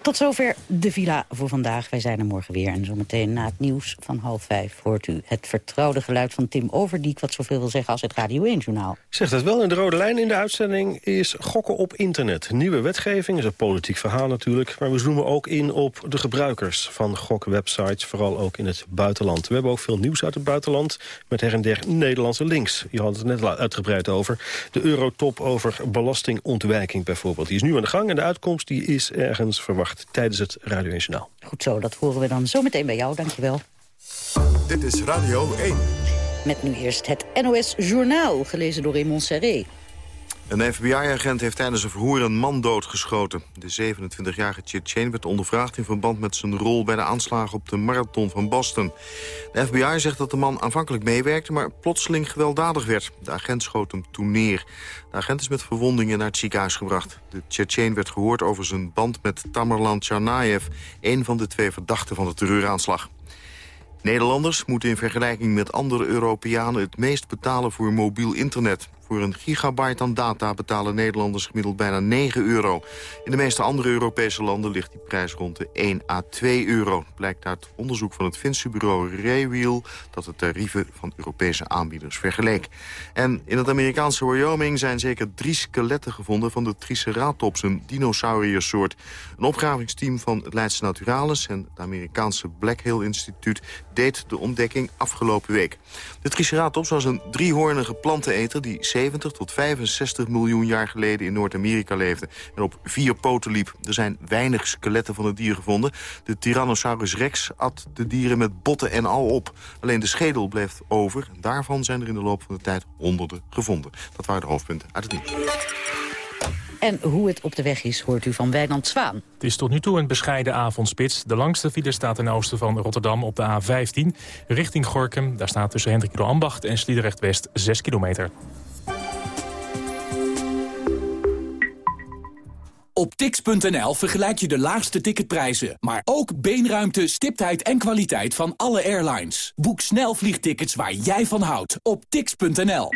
Tot zover de villa voor vandaag. Wij zijn er morgen weer. En zometeen na het nieuws van half vijf hoort u het vertrouwde geluid van Tim Overdiek... wat zoveel wil zeggen als het Radio 1-journaal. Zegt het wel, en de rode lijn in de uitzending is gokken op internet. Nieuwe wetgeving is een politiek verhaal natuurlijk... maar we zoomen ook in op de gebruikers van gokwebsites... vooral ook in het buitenland. We hebben ook veel nieuws uit het buitenland... met her en der Nederlandse links. Je had het net uitgebreid over. De eurotop over belastingontwijking bijvoorbeeld. Die is nu aan de gang en de uitkomst die is ergens verwacht... tijdens het Radio 1 Journaal. Goed zo, dat horen we dan zometeen bij jou. Dankjewel. Dit is Radio 1. Met nu eerst het NOS Journaal, gelezen door Raymond Serré. Een FBI-agent heeft tijdens een verhoor een man doodgeschoten. De 27-jarige Chitchen werd ondervraagd in verband met zijn rol... bij de aanslagen op de marathon van Boston. De FBI zegt dat de man aanvankelijk meewerkte... maar plotseling gewelddadig werd. De agent schoot hem toen neer. De agent is met verwondingen naar het ziekenhuis gebracht. De Chechen werd gehoord over zijn band met Tamerlan Tsarnaev... een van de twee verdachten van de terreuraanslag. Nederlanders moeten in vergelijking met andere Europeanen... het meest betalen voor mobiel internet. Voor een gigabyte aan data betalen Nederlanders gemiddeld bijna 9 euro. In de meeste andere Europese landen ligt die prijs rond de 1 à 2 euro. Blijkt uit onderzoek van het Finse bureau Raywheel... dat de tarieven van Europese aanbieders vergeleek. En in het Amerikaanse Wyoming zijn zeker drie skeletten gevonden... van de Triceratops, een dinosauriersoort. Een opgravingsteam van het Leidse Naturalis... en het Amerikaanse Black Hill Instituut deed de ontdekking afgelopen week. De Triceratops was een driehoornige planteneter... die 70 tot 65 miljoen jaar geleden in Noord-Amerika leefde... en op vier poten liep. Er zijn weinig skeletten van het dier gevonden. De Tyrannosaurus rex at de dieren met botten en al op. Alleen de schedel bleef over. Daarvan zijn er in de loop van de tijd honderden gevonden. Dat waren de hoofdpunten uit het nieuws. En hoe het op de weg is, hoort u van Wijnand Zwaan. Het is tot nu toe een bescheiden avondspits. De langste file staat ten oosten van Rotterdam op de A15. Richting Gorkum, daar staat tussen Hendrik de Ambacht en Sliedrecht West 6 kilometer. Op tix.nl vergelijk je de laagste ticketprijzen, maar ook beenruimte, stiptheid en kwaliteit van alle airlines. Boek snel vliegtickets waar jij van houdt op tix.nl.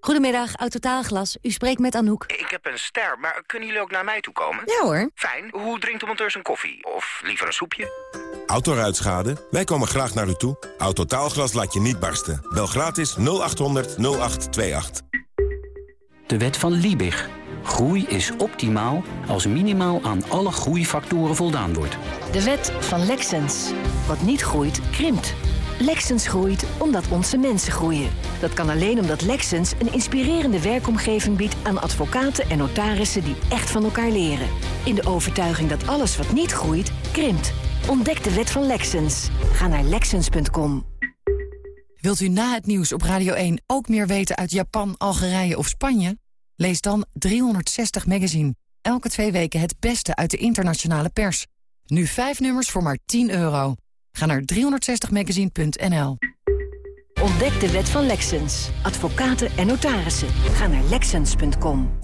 Goedemiddag, Autotaalglas. U spreekt met Anouk. Ik heb een ster, maar kunnen jullie ook naar mij toe komen? Ja hoor. Fijn. Hoe drinkt de monteur zijn koffie? Of liever een soepje? Autoruitschade? Wij komen graag naar u toe. Autotaalglas laat je niet barsten. Bel gratis 0800 0828. De wet van Liebig. Groei is optimaal als minimaal aan alle groeifactoren voldaan wordt. De wet van Lexens. Wat niet groeit, krimpt. Lexens groeit omdat onze mensen groeien. Dat kan alleen omdat Lexens een inspirerende werkomgeving biedt aan advocaten en notarissen die echt van elkaar leren. In de overtuiging dat alles wat niet groeit, krimpt. Ontdek de wet van Lexens. Ga naar lexens.com. Wilt u na het nieuws op Radio 1 ook meer weten uit Japan, Algerije of Spanje? Lees dan 360 Magazine. Elke twee weken het beste uit de internationale pers. Nu vijf nummers voor maar 10 euro. Ga naar 360magazine.nl. Ontdek de wet van Lexens. Advocaten en notarissen. Ga naar lexens.com.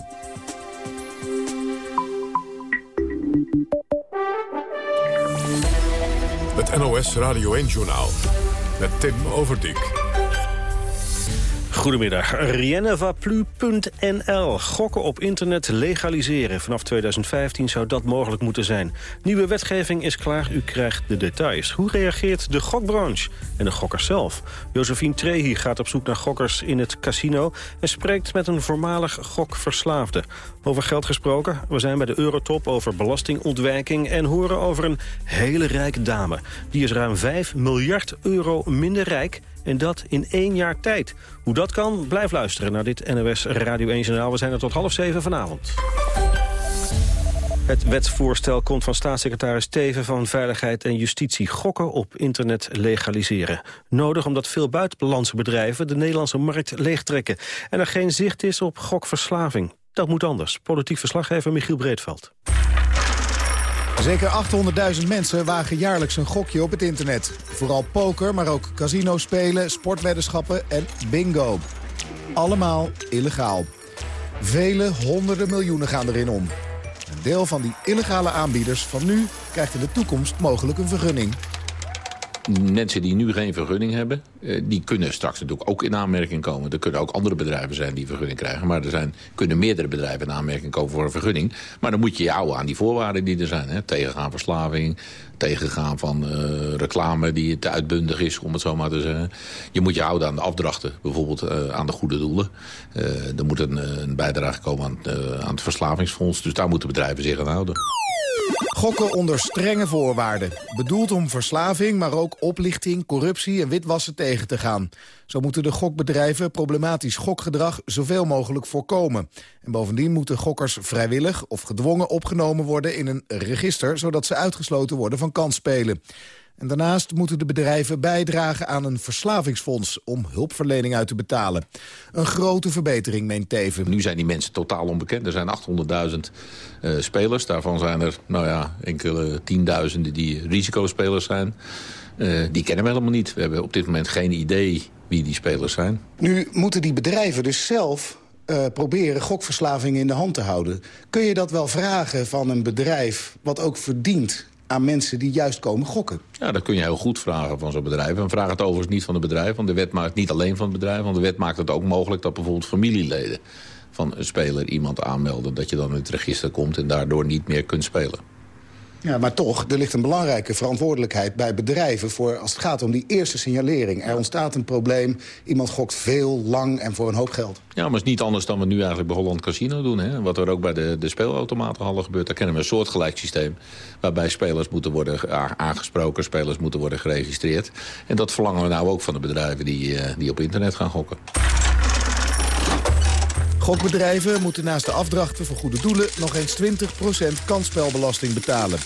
Het NOS Radio 1-journaal. Met Tim Overdijk. Goedemiddag. Riennevaplu.nl. Gokken op internet legaliseren. Vanaf 2015 zou dat mogelijk moeten zijn. Nieuwe wetgeving is klaar. U krijgt de details. Hoe reageert de gokbranche en de gokkers zelf? Josephine Trehi gaat op zoek naar gokkers in het casino... en spreekt met een voormalig gokverslaafde. Over geld gesproken, we zijn bij de Eurotop over belastingontwijking... en horen over een hele rijke dame. Die is ruim 5 miljard euro minder rijk... En dat in één jaar tijd. Hoe dat kan, blijf luisteren naar dit NOS Radio 1-journaal. We zijn er tot half zeven vanavond. Het wetsvoorstel komt van staatssecretaris Teven van Veiligheid en Justitie. Gokken op internet legaliseren. Nodig omdat veel buitenlandse bedrijven de Nederlandse markt leegtrekken. En er geen zicht is op gokverslaving. Dat moet anders. Politiek verslaggever Michiel Breedveld. Zeker 800.000 mensen wagen jaarlijks een gokje op het internet. Vooral poker, maar ook casino spelen, sportweddenschappen en bingo. Allemaal illegaal. Vele honderden miljoenen gaan erin om. Een deel van die illegale aanbieders van nu krijgt in de toekomst mogelijk een vergunning. Mensen die nu geen vergunning hebben, eh, die kunnen straks natuurlijk ook in aanmerking komen. Er kunnen ook andere bedrijven zijn die vergunning krijgen. Maar er zijn, kunnen meerdere bedrijven in aanmerking komen voor een vergunning. Maar dan moet je je houden aan die voorwaarden die er zijn. Hè? Tegengaan verslaving, tegengaan van uh, reclame die te uitbundig is, om het zo maar te zeggen. Je moet je houden aan de afdrachten, bijvoorbeeld uh, aan de goede doelen. Er moet een, een bijdrage komen aan, aan het verslavingsfonds. Dus daar moeten bedrijven zich aan houden. Gokken onder strenge voorwaarden. Bedoeld om verslaving, maar ook oplichting, corruptie en witwassen tegen te gaan. Zo moeten de gokbedrijven problematisch gokgedrag zoveel mogelijk voorkomen. En bovendien moeten gokkers vrijwillig of gedwongen opgenomen worden in een register... zodat ze uitgesloten worden van kansspelen. En daarnaast moeten de bedrijven bijdragen aan een verslavingsfonds... om hulpverlening uit te betalen. Een grote verbetering, meent Teven. Nu zijn die mensen totaal onbekend. Er zijn 800.000 uh, spelers. Daarvan zijn er nou ja, enkele tienduizenden die risicospelers zijn. Uh, die kennen we helemaal niet. We hebben op dit moment geen idee wie die spelers zijn. Nu moeten die bedrijven dus zelf uh, proberen gokverslaving in de hand te houden. Kun je dat wel vragen van een bedrijf wat ook verdient aan mensen die juist komen gokken? Ja, dat kun je heel goed vragen van zo'n bedrijf. En vraag het overigens niet van het bedrijf, want de wet maakt niet alleen van het bedrijf. Want de wet maakt het ook mogelijk dat bijvoorbeeld familieleden van een speler iemand aanmelden. Dat je dan in het register komt en daardoor niet meer kunt spelen. Ja, maar toch, er ligt een belangrijke verantwoordelijkheid bij bedrijven... voor als het gaat om die eerste signalering. Er ontstaat een probleem, iemand gokt veel, lang en voor een hoop geld. Ja, maar het is niet anders dan we nu eigenlijk bij Holland Casino doen. Hè? Wat er ook bij de, de speelautomatenhallen gebeurt. Daar kennen we een soortgelijk systeem... waarbij spelers moeten worden aangesproken, spelers moeten worden geregistreerd. En dat verlangen we nou ook van de bedrijven die, die op internet gaan gokken. Gokbedrijven moeten naast de afdrachten voor goede doelen... nog eens 20% kansspelbelasting betalen.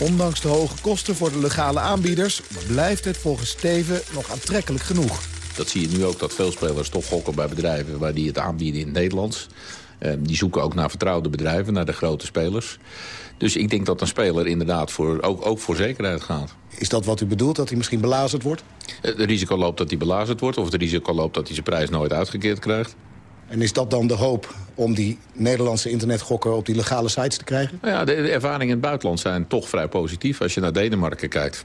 Ondanks de hoge kosten voor de legale aanbieders... blijft het volgens Steven nog aantrekkelijk genoeg. Dat zie je nu ook dat veel spelers toch gokken bij bedrijven... waar die het aanbieden in het Nederlands. Uh, die zoeken ook naar vertrouwde bedrijven, naar de grote spelers. Dus ik denk dat een speler inderdaad voor, ook, ook voor zekerheid gaat. Is dat wat u bedoelt, dat hij misschien belazerd wordt? Het risico loopt dat hij belazerd wordt... of het risico loopt dat hij zijn prijs nooit uitgekeerd krijgt. En is dat dan de hoop om die Nederlandse internetgokker op die legale sites te krijgen? Nou ja, de, de ervaringen in het buitenland zijn toch vrij positief. Als je naar Denemarken kijkt,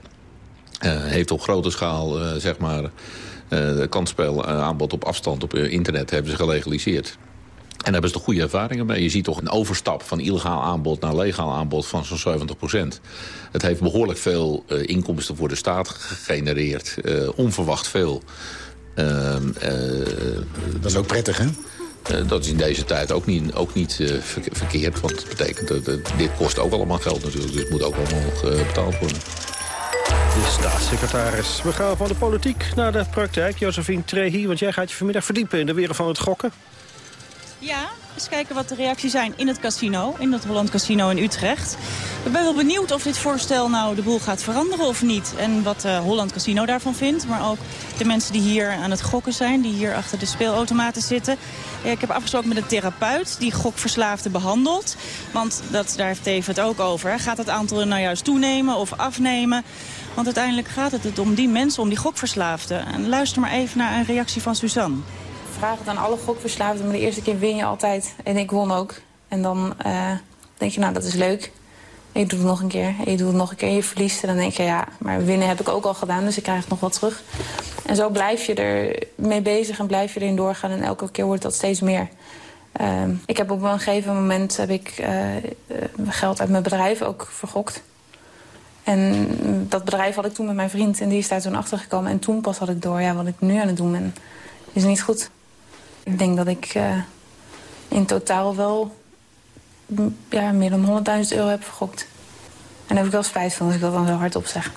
uh, heeft op grote schaal, uh, zeg maar, uh, de kansspelaanbod op afstand op internet hebben ze gelegaliseerd. En daar hebben ze toch goede ervaringen mee. Je ziet toch een overstap van illegaal aanbod naar legaal aanbod van zo'n 70 procent. Het heeft behoorlijk veel uh, inkomsten voor de staat gegenereerd. Uh, onverwacht veel. Uh, dat is ook prettig, hè? Uh, dat is in deze tijd ook niet, ook niet uh, verkeerd. Want het betekent dat dit kost ook allemaal geld natuurlijk. Dus het moet ook allemaal betaald worden. De staatssecretaris. We gaan van de politiek naar de praktijk. Josephine Trehi, want jij gaat je vanmiddag verdiepen in de wereld van het gokken. Ja, eens kijken wat de reacties zijn in het casino, in het Holland Casino in Utrecht. Ik ben wel benieuwd of dit voorstel nou de boel gaat veranderen of niet. En wat uh, Holland Casino daarvan vindt, maar ook de mensen die hier aan het gokken zijn, die hier achter de speelautomaten zitten. Ik heb afgesproken met een therapeut die gokverslaafden behandelt. Want dat, daar heeft Teven het ook over. Gaat het aantal nou juist toenemen of afnemen? Want uiteindelijk gaat het om die mensen, om die gokverslaafden. En luister maar even naar een reactie van Suzanne vraag het aan alle gokverslaafden, maar de eerste keer win je altijd. En ik won ook. En dan uh, denk je, nou, dat is leuk. En je doet het nog een keer. En je doet het nog een keer. Je verliest. En dan denk je, ja, maar winnen heb ik ook al gedaan. Dus ik krijg nog wat terug. En zo blijf je er mee bezig en blijf je erin doorgaan. En elke keer wordt dat steeds meer. Uh, ik heb op een gegeven moment heb ik, uh, geld uit mijn bedrijf ook vergokt. En dat bedrijf had ik toen met mijn vriend. En die is daar toen achter gekomen. En toen pas had ik door, ja, wat ik nu aan het doen ben, is niet goed. Ik denk dat ik uh, in totaal wel ja, meer dan 100.000 euro heb vergokt. En daar heb ik wel spijt van als ik dat dan zo hardop zeg.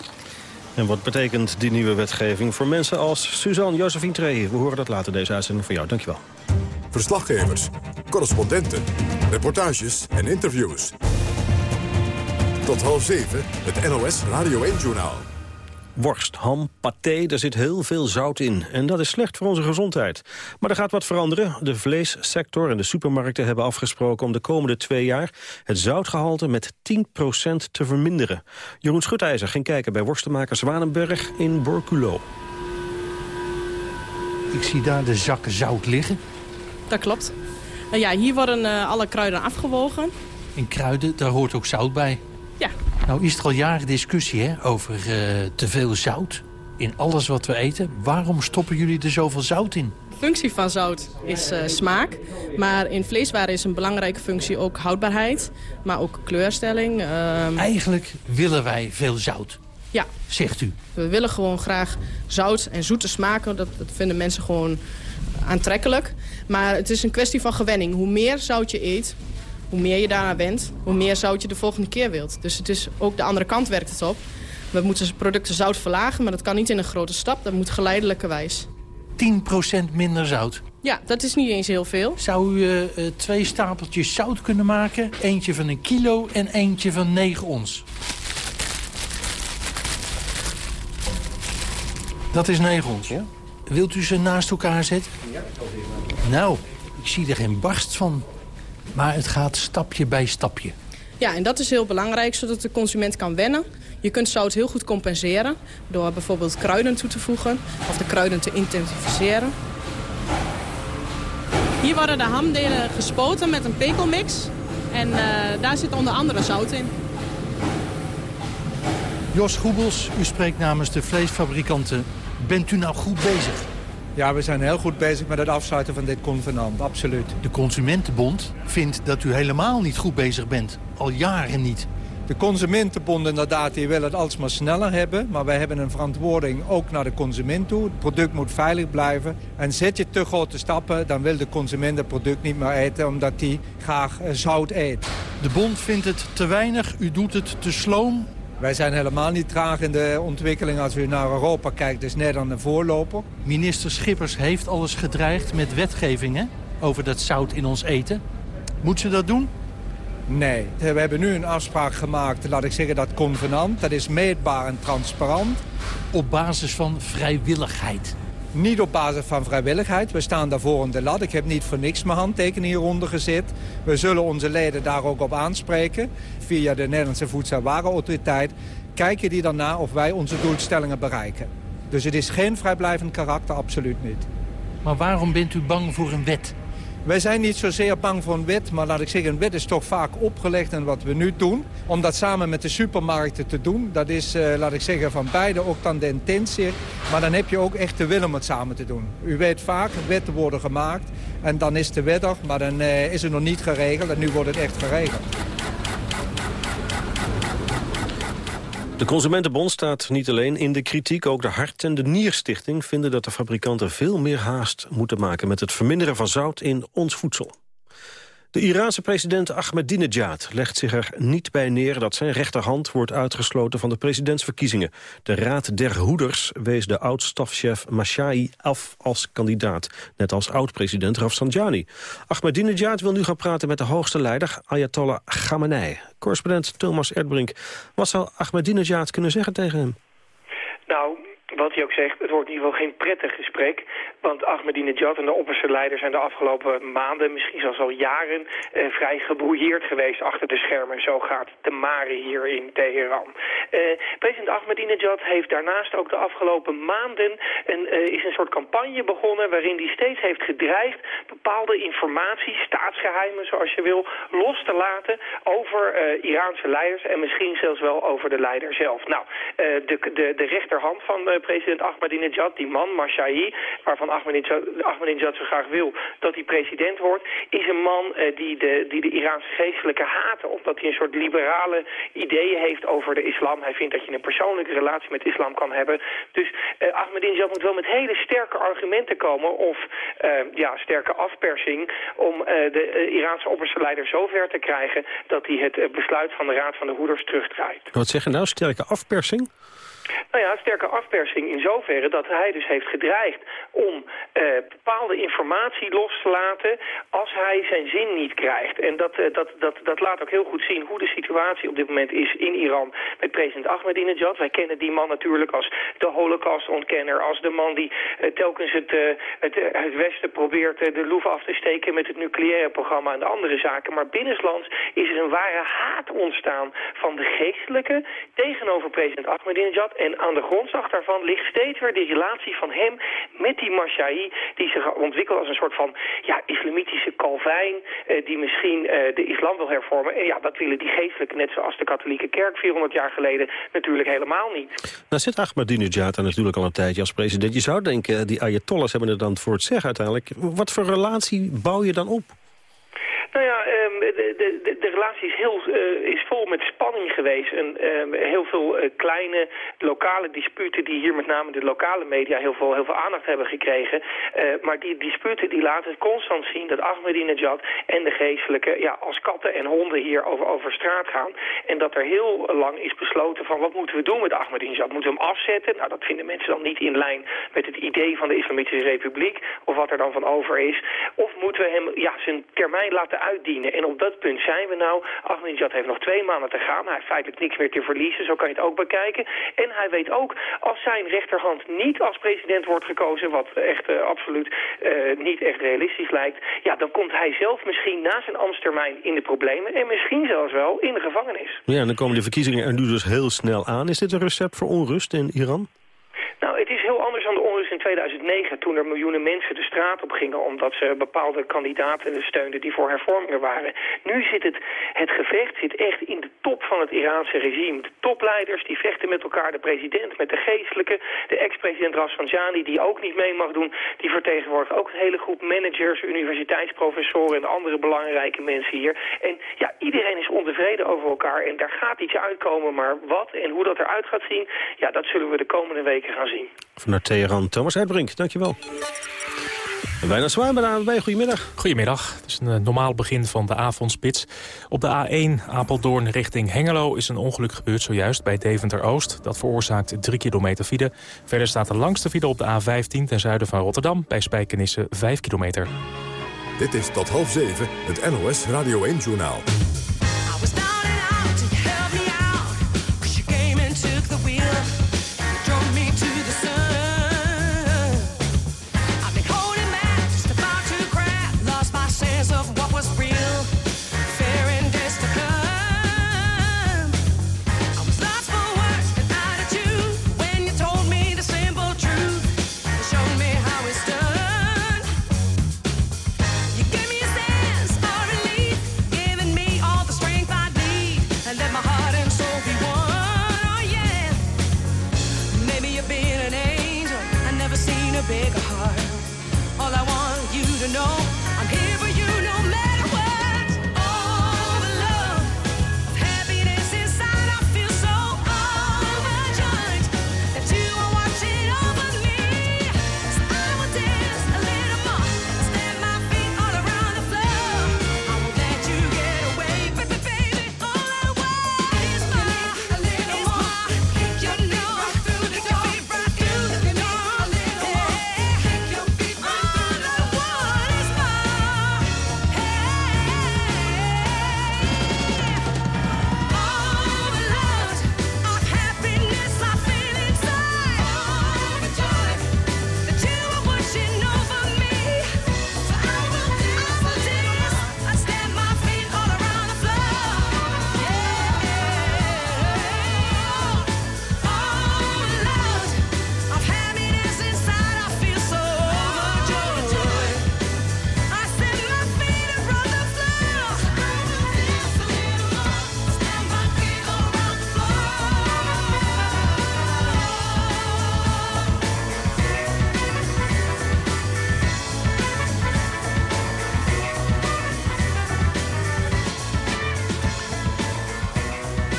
En wat betekent die nieuwe wetgeving voor mensen als Suzanne Josephine Tree? We horen dat later deze uitzending van jou. Dankjewel. Verslaggevers, correspondenten, reportages en interviews. Tot half zeven, het NOS Radio 1-journaal. Worst, ham, paté, daar zit heel veel zout in. En dat is slecht voor onze gezondheid. Maar er gaat wat veranderen. De vleessector en de supermarkten hebben afgesproken... om de komende twee jaar het zoutgehalte met 10% te verminderen. Jeroen Schutijzer ging kijken bij worstenmaker Zwanenberg in Borculo. Ik zie daar de zakken zout liggen. Dat klopt. Nou ja, hier worden uh, alle kruiden afgewogen. In kruiden, daar hoort ook zout bij. Ja. Nou is er al jaren discussie hè, over uh, te veel zout in alles wat we eten. Waarom stoppen jullie er zoveel zout in? De functie van zout is uh, smaak. Maar in vleeswaren is een belangrijke functie ook houdbaarheid. Maar ook kleurstelling. Uh... Eigenlijk willen wij veel zout. Ja. Zegt u? We willen gewoon graag zout en zoete smaken. Dat, dat vinden mensen gewoon aantrekkelijk. Maar het is een kwestie van gewenning. Hoe meer zout je eet, hoe meer je daarna bent, hoe meer zout je de volgende keer wilt. Dus het is ook de andere kant werkt het op. We moeten producten zout verlagen, maar dat kan niet in een grote stap. Dat moet geleidelijkerwijs. 10% minder zout? Ja, dat is niet eens heel veel. Zou u uh, twee stapeltjes zout kunnen maken? Eentje van een kilo en eentje van 9 ons. Dat is 9 ons. Ja? Wilt u ze naast elkaar zetten? Ja, dat Nou, ik zie er geen barst van. Maar het gaat stapje bij stapje. Ja, en dat is heel belangrijk, zodat de consument kan wennen. Je kunt zout heel goed compenseren door bijvoorbeeld kruiden toe te voegen of de kruiden te intensificeren. Hier worden de hamdelen gespoten met een pekelmix en uh, daar zit onder andere zout in. Jos Goebels, u spreekt namens de vleesfabrikanten. Bent u nou goed bezig? Ja, we zijn heel goed bezig met het afsluiten van dit convenant, absoluut. De Consumentenbond vindt dat u helemaal niet goed bezig bent. Al jaren niet. De Consumentenbond inderdaad, die willen het alsmaar sneller hebben. Maar wij hebben een verantwoording ook naar de consument toe. Het product moet veilig blijven. En zet je te grote stappen, dan wil de consument het product niet meer eten... omdat hij graag eh, zout eet. De bond vindt het te weinig, u doet het te sloom. Wij zijn helemaal niet traag in de ontwikkeling. Als u naar Europa kijkt, is Nederland een voorloper. Minister Schippers heeft alles gedreigd met wetgevingen over dat zout in ons eten. Moet ze dat doen? Nee. We hebben nu een afspraak gemaakt, laat ik zeggen, dat convenant. Dat is meetbaar en transparant. Op basis van vrijwilligheid? Niet op basis van vrijwilligheid. We staan daarvoor in de lat. Ik heb niet voor niks mijn handtekening hieronder gezet. We zullen onze leden daar ook op aanspreken. Via de Nederlandse Voedselwarenautoriteit kijken die dan na of wij onze doelstellingen bereiken. Dus het is geen vrijblijvend karakter, absoluut niet. Maar waarom bent u bang voor een wet? Wij zijn niet zozeer bang voor een wet, maar laat ik zeggen, een wet is toch vaak opgelegd en wat we nu doen. Om dat samen met de supermarkten te doen, dat is, uh, laat ik zeggen, van beide ook dan de intentie. Maar dan heb je ook echt de wil om het samen te doen. U weet vaak, wetten worden gemaakt en dan is de wet er, maar dan uh, is het nog niet geregeld en nu wordt het echt geregeld. De Consumentenbond staat niet alleen in de kritiek. Ook de Hart- en de Nierstichting vinden dat de fabrikanten veel meer haast moeten maken... met het verminderen van zout in ons voedsel. De Iraanse president Ahmadinejad legt zich er niet bij neer dat zijn rechterhand wordt uitgesloten van de presidentsverkiezingen. De Raad der Hoeders wees de oud-stafchef Mashai af als kandidaat, net als oud-president Rafsanjani. Ahmadinejad wil nu gaan praten met de hoogste leider Ayatollah Khamenei. Correspondent Thomas Erdbrink, wat zou Ahmadinejad kunnen zeggen tegen hem? Nou, wat hij ook zegt, het wordt in ieder geval geen prettig gesprek. Want Ahmadinejad en de opperste leider zijn de afgelopen maanden, misschien zelfs al jaren, eh, vrij gebrouilleerd geweest achter de schermen. Zo gaat de mare hier in Teheran. Eh, president Ahmadinejad heeft daarnaast ook de afgelopen maanden een, eh, is een soort campagne begonnen waarin hij steeds heeft gedreigd bepaalde informatie, staatsgeheimen zoals je wil, los te laten over Iraanse leiders en misschien zelfs wel over de leider zelf. Nou, de, de, de rechterhand van president Ahmadinejad, die man, Mashai, waarvan Ahmadinejad zo graag wil dat hij president wordt, is een man uh, die, de, die de Iraanse geestelijke haten, omdat hij een soort liberale ideeën heeft over de islam. Hij vindt dat je een persoonlijke relatie met islam kan hebben. Dus uh, Ahmadinejad moet wel met hele sterke argumenten komen of uh, ja, sterke afpersing om de Iraanse opperste leider zover te krijgen dat hij het besluit van de Raad van de Hoeders terugdraait. Wat zeggen nou, sterke afpersing? Nou ja, sterke afpersing in zoverre dat hij dus heeft gedreigd om uh, bepaalde informatie los te laten als hij zijn zin niet krijgt. En dat, uh, dat, dat, dat laat ook heel goed zien hoe de situatie op dit moment is in Iran met president Ahmadinejad. Wij kennen die man natuurlijk als de holocaustontkenner, als de man die uh, telkens het, het, het Westen probeert de loef af te steken met het nucleaire programma en de andere zaken. Maar binnenlands is er een ware haat ontstaan van de geestelijke tegenover president Ahmadinejad. En aan de grondslag daarvan ligt steeds weer die relatie van hem met die Mashai... die zich ontwikkelt als een soort van ja, islamitische kalvijn... Eh, die misschien eh, de islam wil hervormen. En ja, dat willen die geestelijke, net zoals de katholieke kerk 400 jaar geleden... natuurlijk helemaal niet. Nou zit Ahmadinejad daar natuurlijk al een tijdje als president. Je zou denken, die Ayatollahs hebben het dan voor het zeggen uiteindelijk. Wat voor relatie bouw je dan op? Nou ja, um, de, de, de, relatie is, heel, uh, is vol met spanning geweest. En um, heel veel uh, kleine lokale disputen die hier met name de lokale media heel veel, heel veel aandacht hebben gekregen. Uh, maar die disputen die laten constant zien dat Ahmadinejad en de geestelijke ja, als katten en honden hier over, over straat gaan. En dat er heel lang is besloten van wat moeten we doen met Ahmadinejad? Moeten we hem afzetten? Nou, dat vinden mensen dan niet in lijn met het idee van de Islamitische Republiek. Of wat er dan van over is. Of moeten we hem ja, zijn termijn laten uitdienen. En op dat punt zijn we nou. Ahmadinejad heeft nog twee maanden te gaan. Hij heeft feitelijk niks meer te verliezen. Zo kan je het ook bekijken. En hij weet ook, als zijn rechterhand niet als president wordt gekozen... wat echt uh, absoluut uh, niet echt realistisch lijkt... ja, dan komt hij zelf misschien na zijn ambtstermijn in de problemen... en misschien zelfs wel in de gevangenis. Ja, en dan komen de verkiezingen er nu dus heel snel aan. Is dit een recept voor onrust in Iran? Dan de onrust in 2009... toen er miljoenen mensen de straat op gingen... omdat ze bepaalde kandidaten steunden die voor hervormingen waren. Nu zit het, het gevecht zit echt in de top van het Iraanse regime. De topleiders die vechten met elkaar, de president met de geestelijke... de ex-president Rafsanjani die ook niet mee mag doen... die vertegenwoordigt ook een hele groep managers... universiteitsprofessoren en andere belangrijke mensen hier. En ja, iedereen is ontevreden over elkaar en daar gaat iets uitkomen... maar wat en hoe dat eruit gaat zien... ja, dat zullen we de komende weken gaan zien. Teheran, Thomas Uitbrink, dankjewel. Bijna zwaar bij de ANWB, goedemiddag. Goedemiddag. Het is een uh, normaal begin van de avondspits. Op de A1 Apeldoorn richting Hengelo is een ongeluk gebeurd zojuist bij Deventer-Oost. Dat veroorzaakt 3 kilometer file. Verder staat de langste file op de A15 ten zuiden van Rotterdam... bij Spijkenisse 5 kilometer. Dit is tot half 7 het NOS Radio 1-journaal.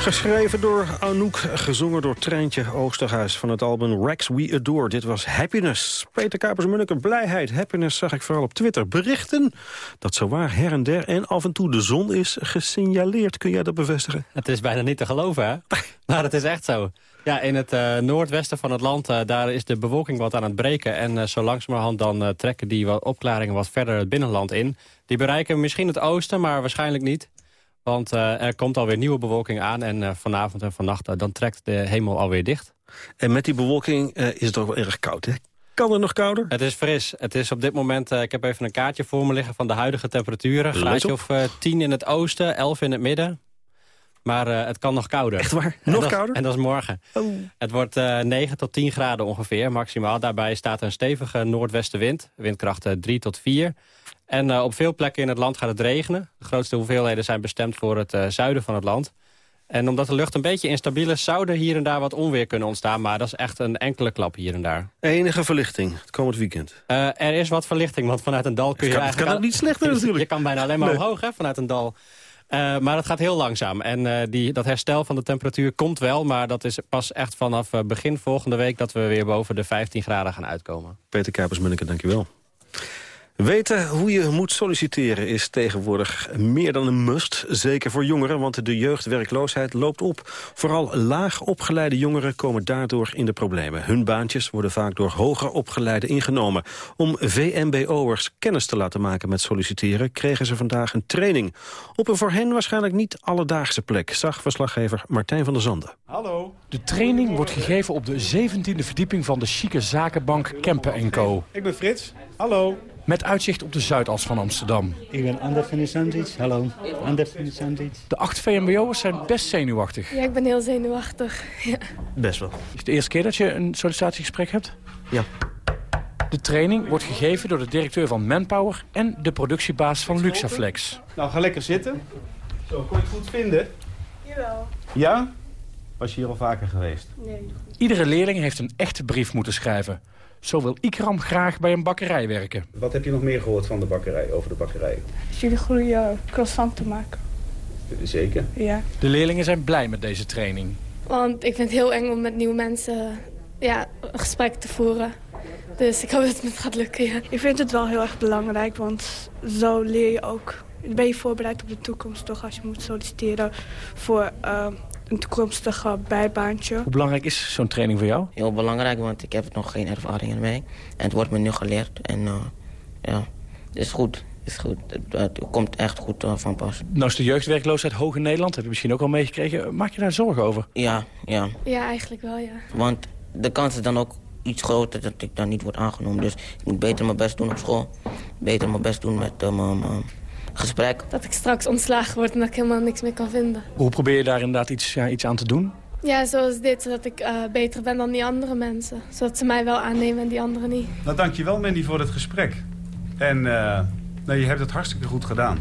Geschreven door Anouk, gezongen door Treintje Oosterhuis... van het album Rex We Adore. Dit was Happiness. Peter Kapers-Munneke, blijheid. Happiness zag ik vooral op Twitter. Berichten dat zowaar her en der en af en toe de zon is gesignaleerd. Kun jij dat bevestigen? Het is bijna niet te geloven, hè? maar het is echt zo. Ja, in het uh, noordwesten van het land, uh, daar is de bewolking wat aan het breken. En uh, zo langzamerhand dan trekken die wat opklaringen wat verder het binnenland in. Die bereiken misschien het oosten, maar waarschijnlijk niet. Want uh, er komt alweer nieuwe bewolking aan en uh, vanavond en vannacht uh, dan trekt de hemel alweer dicht. En met die bewolking is het toch wel erg koud, hè? Kan het nog kouder? Het is fris. Het is op dit moment, ik heb even een kaartje voor me liggen van de huidige temperaturen. Graadje of 10 in het oosten, 11 in het midden. Maar het kan nog kouder. Echt waar? Nog en kouder? En dat is morgen. Oh. Het wordt 9 tot 10 graden ongeveer, maximaal. Daarbij staat een stevige noordwestenwind, windkracht 3 tot 4. En uh, op veel plekken in het land gaat het regenen. De grootste hoeveelheden zijn bestemd voor het uh, zuiden van het land. En omdat de lucht een beetje instabiel is... zou er hier en daar wat onweer kunnen ontstaan. Maar dat is echt een enkele klap hier en daar. Enige verlichting het komend weekend? Uh, er is wat verlichting, want vanuit een dal kun je het kan, eigenlijk... Het kan ook niet slechter natuurlijk. Je kan bijna alleen maar nee. omhoog hè, vanuit een dal. Uh, maar het gaat heel langzaam. En uh, die, dat herstel van de temperatuur komt wel. Maar dat is pas echt vanaf begin volgende week... dat we weer boven de 15 graden gaan uitkomen. Peter Kuipers-Munneke, dankjewel. Weten hoe je moet solliciteren is tegenwoordig meer dan een must. Zeker voor jongeren, want de jeugdwerkloosheid loopt op. Vooral laag opgeleide jongeren komen daardoor in de problemen. Hun baantjes worden vaak door hoger opgeleiden ingenomen. Om VMBO'ers kennis te laten maken met solliciteren... kregen ze vandaag een training. Op een voor hen waarschijnlijk niet alledaagse plek... zag verslaggever Martijn van der Zanden. Hallo. De training wordt gegeven op de 17e verdieping van de chique zakenbank Kempen Co. Ik ben Frits. Hallo. Met uitzicht op de Zuidas van Amsterdam. Ik ben Anders van de Sandic. Hallo. Anders van de Sandic. De acht VMBO'ers zijn best zenuwachtig. Ja, ik ben heel zenuwachtig. Ja. Best wel. Is het de eerste keer dat je een sollicitatiegesprek hebt? Ja. De training wordt gegeven door de directeur van Manpower... en de productiebaas van Luxaflex. Nou, ga lekker zitten. Zo, kon je het goed vinden? Jawel. Ja? Was je hier al vaker geweest? Nee. Iedere leerling heeft een echte brief moeten schrijven. Zo wil Ikram graag bij een bakkerij werken. Wat heb je nog meer gehoord van de bakkerij, over de bakkerij? Dat jullie goede croissant te maken. Zeker? Ja. De leerlingen zijn blij met deze training. Want ik vind het heel eng om met nieuwe mensen ja, een gesprek te voeren. Dus ik hoop dat het me gaat lukken, ja. Ik vind het wel heel erg belangrijk, want zo leer je ook... Ben je voorbereid op de toekomst toch als je moet solliciteren voor... Uh, een toekomstig bijbaantje. Hoe belangrijk is zo'n training voor jou? Heel belangrijk, want ik heb nog geen ervaring ermee. En het wordt me nu geleerd. En uh, ja, het is goed. Het, is goed. Het, het komt echt goed uh, van pas. Nou is de jeugdwerkloosheid hoog in Nederland. Heb je misschien ook al meegekregen. Maak je daar zorgen over? Ja, ja. Ja, eigenlijk wel, ja. Want de kans is dan ook iets groter dat ik dan niet word aangenomen. Dus ik moet beter mijn best doen op school. Beter mijn best doen met uh, mijn gesprek. Dat ik straks ontslagen word en dat ik helemaal niks meer kan vinden. Hoe probeer je daar inderdaad iets, ja, iets aan te doen? Ja, zoals dit, zodat ik uh, beter ben dan die andere mensen. Zodat ze mij wel aannemen en die anderen niet. Nou, dankjewel Mandy voor het gesprek. En uh, nou, je hebt het hartstikke goed gedaan.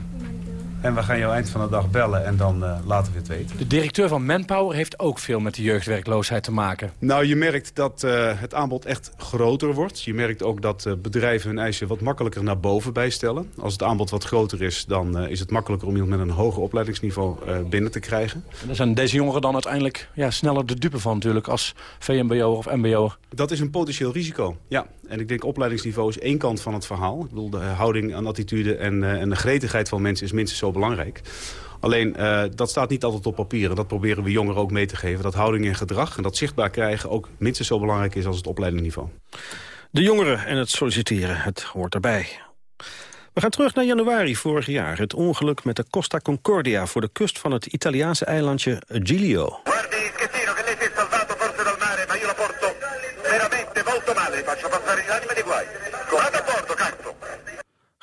En we gaan jou eind van de dag bellen en dan uh, laten we het weten. De directeur van Manpower heeft ook veel met de jeugdwerkloosheid te maken. Nou, je merkt dat uh, het aanbod echt groter wordt. Je merkt ook dat uh, bedrijven hun eisen wat makkelijker naar boven bijstellen. Als het aanbod wat groter is, dan is het makkelijker om iemand met een hoger opleidingsniveau binnen te krijgen. En daar zijn deze jongeren dan uiteindelijk ja, sneller de dupe van natuurlijk als VMBO of MBO. Dat is een potentieel risico, ja. En ik denk opleidingsniveau is één kant van het verhaal. Ik bedoel, de houding en attitude en, en de gretigheid van mensen is minstens zo belangrijk. Alleen, uh, dat staat niet altijd op papier. En dat proberen we jongeren ook mee te geven. Dat houding en gedrag en dat zichtbaar krijgen ook minstens zo belangrijk is als het opleidingsniveau. De jongeren en het solliciteren, het hoort erbij. We gaan terug naar januari vorig jaar. Het ongeluk met de Costa Concordia voor de kust van het Italiaanse eilandje Giglio.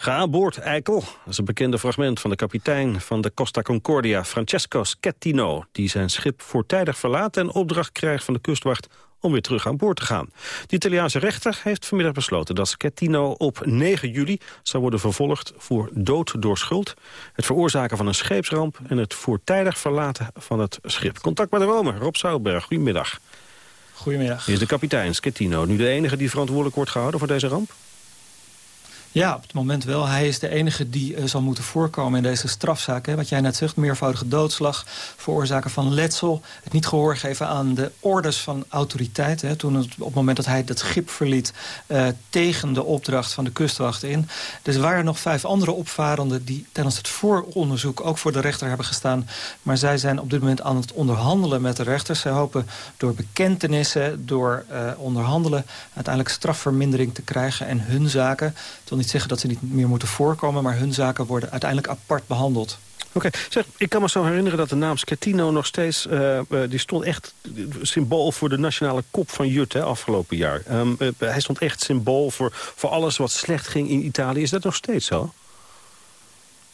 Ga aan boord, Eikel. Dat is een bekende fragment van de kapitein van de Costa Concordia, Francesco Schettino, die zijn schip voortijdig verlaat en opdracht krijgt van de kustwacht om weer terug aan boord te gaan. De Italiaanse rechter heeft vanmiddag besloten dat Schettino op 9 juli zou worden vervolgd voor dood door schuld, het veroorzaken van een scheepsramp en het voortijdig verlaten van het schip. Contact met de Rome, Rob Zoutberg, goedemiddag. Goedemiddag. Is de kapitein Schettino nu de enige die verantwoordelijk wordt gehouden voor deze ramp? Ja, op het moment wel. Hij is de enige die uh, zal moeten voorkomen in deze strafzaak. Hè. Wat jij net zegt, meervoudige doodslag, veroorzaken van letsel... het niet gehoor geven aan de orders van autoriteiten. Toen het, op het moment dat hij het schip verliet... Uh, tegen de opdracht van de kustwacht in. Dus er waren nog vijf andere opvarenden... die tijdens het vooronderzoek ook voor de rechter hebben gestaan. Maar zij zijn op dit moment aan het onderhandelen met de rechters. Zij hopen door bekentenissen, door uh, onderhandelen... uiteindelijk strafvermindering te krijgen en hun zaken... niet zeggen dat ze niet meer moeten voorkomen... maar hun zaken worden uiteindelijk apart behandeld. Oké, zeg, ik kan me zo herinneren dat de naam Schettino nog steeds... Uh, uh, die stond echt symbool voor de nationale kop van Jut hè, afgelopen jaar. Um, uh, hij stond echt symbool voor, voor alles wat slecht ging in Italië. Is dat nog steeds zo?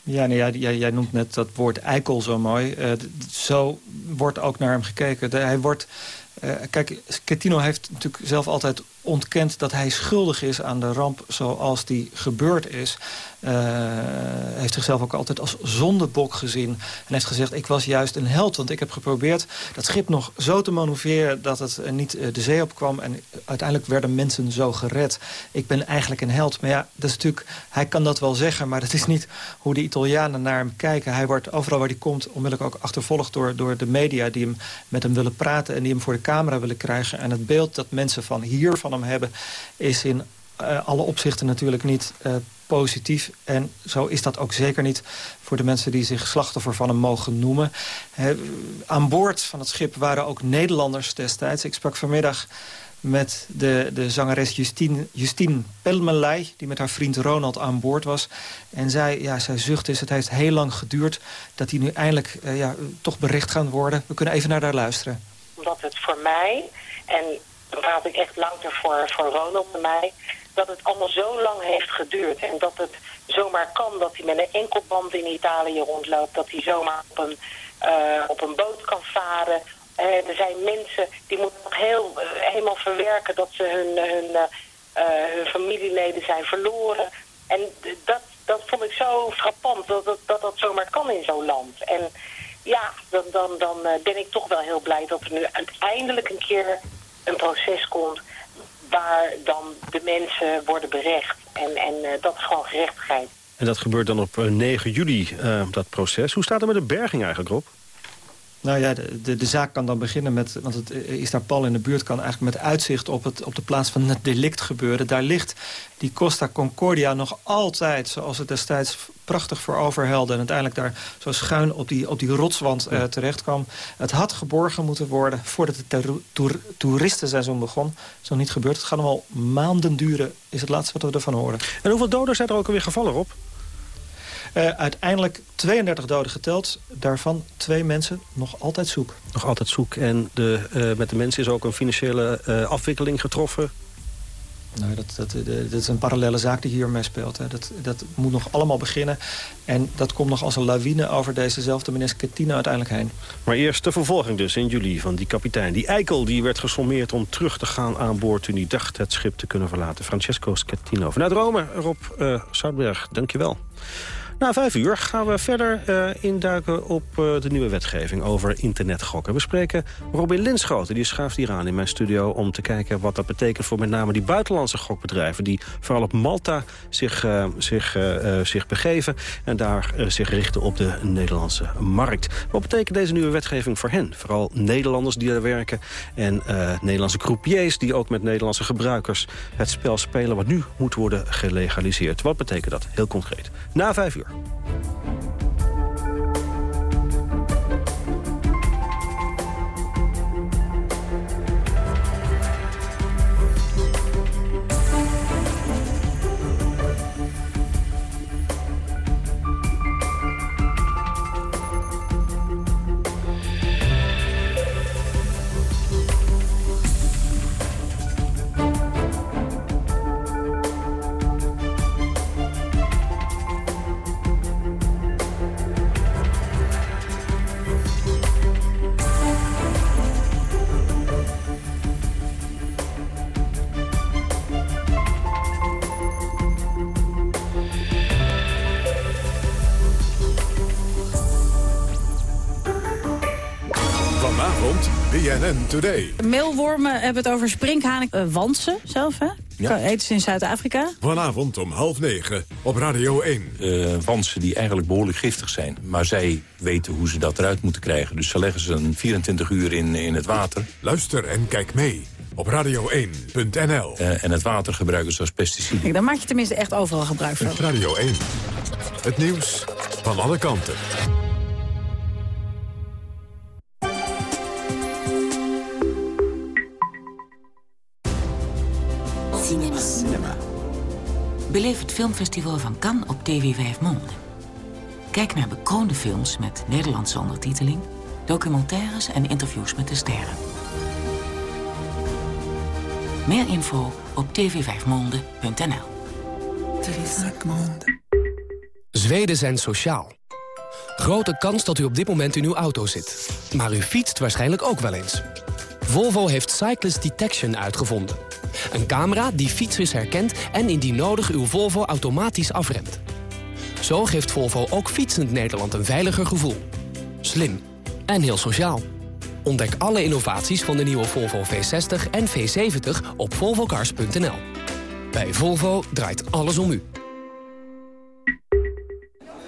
Ja, nee, ja jij, jij, noemt net dat woord eikel zo mooi. zo wordt ook naar hem gekeken. De, hij wordt... kijk, Schettino heeft natuurlijk zelf altijd ontkent dat hij schuldig is aan de ramp zoals die gebeurd is. Uh, heeft zichzelf ook altijd als zondebok gezien. En heeft gezegd, ik was juist een held. Want ik heb geprobeerd dat schip nog zo te manoeuvreren... dat het niet de zee op kwam. En uiteindelijk werden mensen zo gered. Ik ben eigenlijk een held. Maar ja, dat is natuurlijk, hij kan dat wel zeggen... maar dat is niet hoe de Italianen naar hem kijken. Hij wordt overal waar hij komt onmiddellijk ook achtervolgd... door, door de media die hem, met hem willen praten... en die hem voor de camera willen krijgen. En het beeld dat mensen van hier van hem hebben... is in uh, alle opzichten natuurlijk niet uh, positief. En zo is dat ook zeker niet voor de mensen die zich slachtoffer van hem mogen noemen. Aan boord van het schip waren ook Nederlanders destijds. Ik sprak vanmiddag met de, de zangeres Justine, Justine die met haar vriend Ronald aan boord was. En zij, ja, zij zucht is, het heeft heel lang geduurd... dat die nu eindelijk uh, ja, toch bericht gaan worden. We kunnen even naar daar luisteren. Omdat het voor mij en praat ik echt louter voor, voor Ronald en mij, dat het allemaal zo lang heeft geduurd. En dat het zomaar kan dat hij met een enkelband in Italië rondloopt, dat hij zomaar op een, uh, op een boot kan varen. Uh, er zijn mensen die moeten nog heel, uh, helemaal verwerken dat ze hun, hun, hun familieleden zijn verloren. En dat, dat vond ik zo frappant, dat dat, dat, dat zomaar kan in zo'n land. En ja, dan, dan, dan ben ik toch wel heel blij dat er nu uiteindelijk een keer een proces komt waar dan de mensen worden berecht. En, en uh, dat is gewoon gerechtigheid. En dat gebeurt dan op 9 juli, uh, dat proces. Hoe staat het met de berging eigenlijk, Rob? Nou ja, de, de, de, zaak kan dan beginnen met... want het is daar pal in de buurt... kan eigenlijk met uitzicht op, het, op de plaats van het delict gebeuren. Daar ligt die Costa Concordia nog altijd... zoals het destijds prachtig voor overhelde... en uiteindelijk daar zo schuin op die, op die rotswand uh, terecht kwam. Het had geborgen moeten worden voordat het toer, toeristenseizoen begon. Dat is nog niet gebeurd. Het gaat nog wel maanden duren, is het laatste wat we ervan horen. En hoeveel doden zijn er ook alweer gevallen, Rob? Uh, uiteindelijk 32 doden geteld. Daarvan twee mensen nog altijd zoek. Nog altijd zoek. En de, uh, met de mensen is ook een financiële uh, afwikkeling getroffen? Nou, dat, dat, dat, is een parallele zaak die hiermee speelt. Hè. Dat, dat moet nog allemaal beginnen. En dat komt nog als een lawine over dezezelfde meneer Schettino uiteindelijk heen. Maar eerst de vervolging dus in juli van die kapitein. Die eikel die werd gesommeerd om terug te gaan aan boord... toen hij dacht het schip te kunnen verlaten. Francesco Schettino. Vanuit Rome, Rob uh, Zoutberg, dankjewel. Na vijf uur gaan we verder uh, induiken op uh, de nieuwe wetgeving over internetgokken. We spreken Robin Linschoten, die schuift hier aan in mijn studio... om te kijken wat dat betekent voor met name die buitenlandse gokbedrijven... die vooral op Malta zich, uh, zich, zich begeven en daar zich richten op de Nederlandse markt. Wat betekent deze nieuwe wetgeving voor hen? Vooral Nederlanders die er werken en Nederlandse croupiers... die ook met Nederlandse gebruikers het spel spelen... wat nu moet worden gelegaliseerd. Wat betekent dat? Heel concreet. Na vijf uur. Música Today. Meelwormen hebben het over sprinkhanen. Uh, wansen zelf, hè? Ja. Eten ze in Zuid-Afrika. Vanavond om half negen op Radio 1. Uh, wansen die eigenlijk behoorlijk giftig zijn. Maar zij weten hoe ze dat eruit moeten krijgen. Dus ze leggen ze een 24 uur in, in het water. Luister en kijk mee op radio1.nl. Uh, en het water gebruiken ze als pesticide. Kijk, dan maak je tenminste echt overal gebruik van. Radio 1. Het nieuws van alle kanten. Beleef het filmfestival van Cannes op TV 5 Monde. Kijk naar bekroonde films met Nederlandse ondertiteling... documentaires en interviews met de sterren. Meer info op tv5monde.nl. Zweden zijn sociaal. Grote kans dat u op dit moment in uw auto zit. Maar u fietst waarschijnlijk ook wel eens. Volvo heeft Cyclist Detection uitgevonden. Een camera die fietsers herkent en indien nodig uw Volvo automatisch afremt. Zo geeft Volvo ook fietsend Nederland een veiliger gevoel. Slim en heel sociaal. Ontdek alle innovaties van de nieuwe Volvo V60 en V70 op volvocars.nl. Bij Volvo draait alles om u.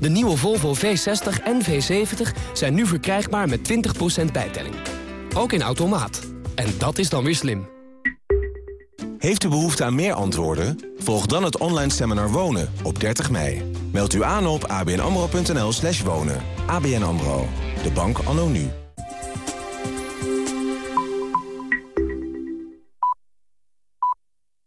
De nieuwe Volvo V60 en V70 zijn nu verkrijgbaar met 20% bijtelling. Ook in automaat. En dat is dan weer slim. Heeft u behoefte aan meer antwoorden? Volg dan het online seminar Wonen op 30 mei. Meld u aan op abnamro.nl slash wonen. ABN AMRO, de bank anno nu.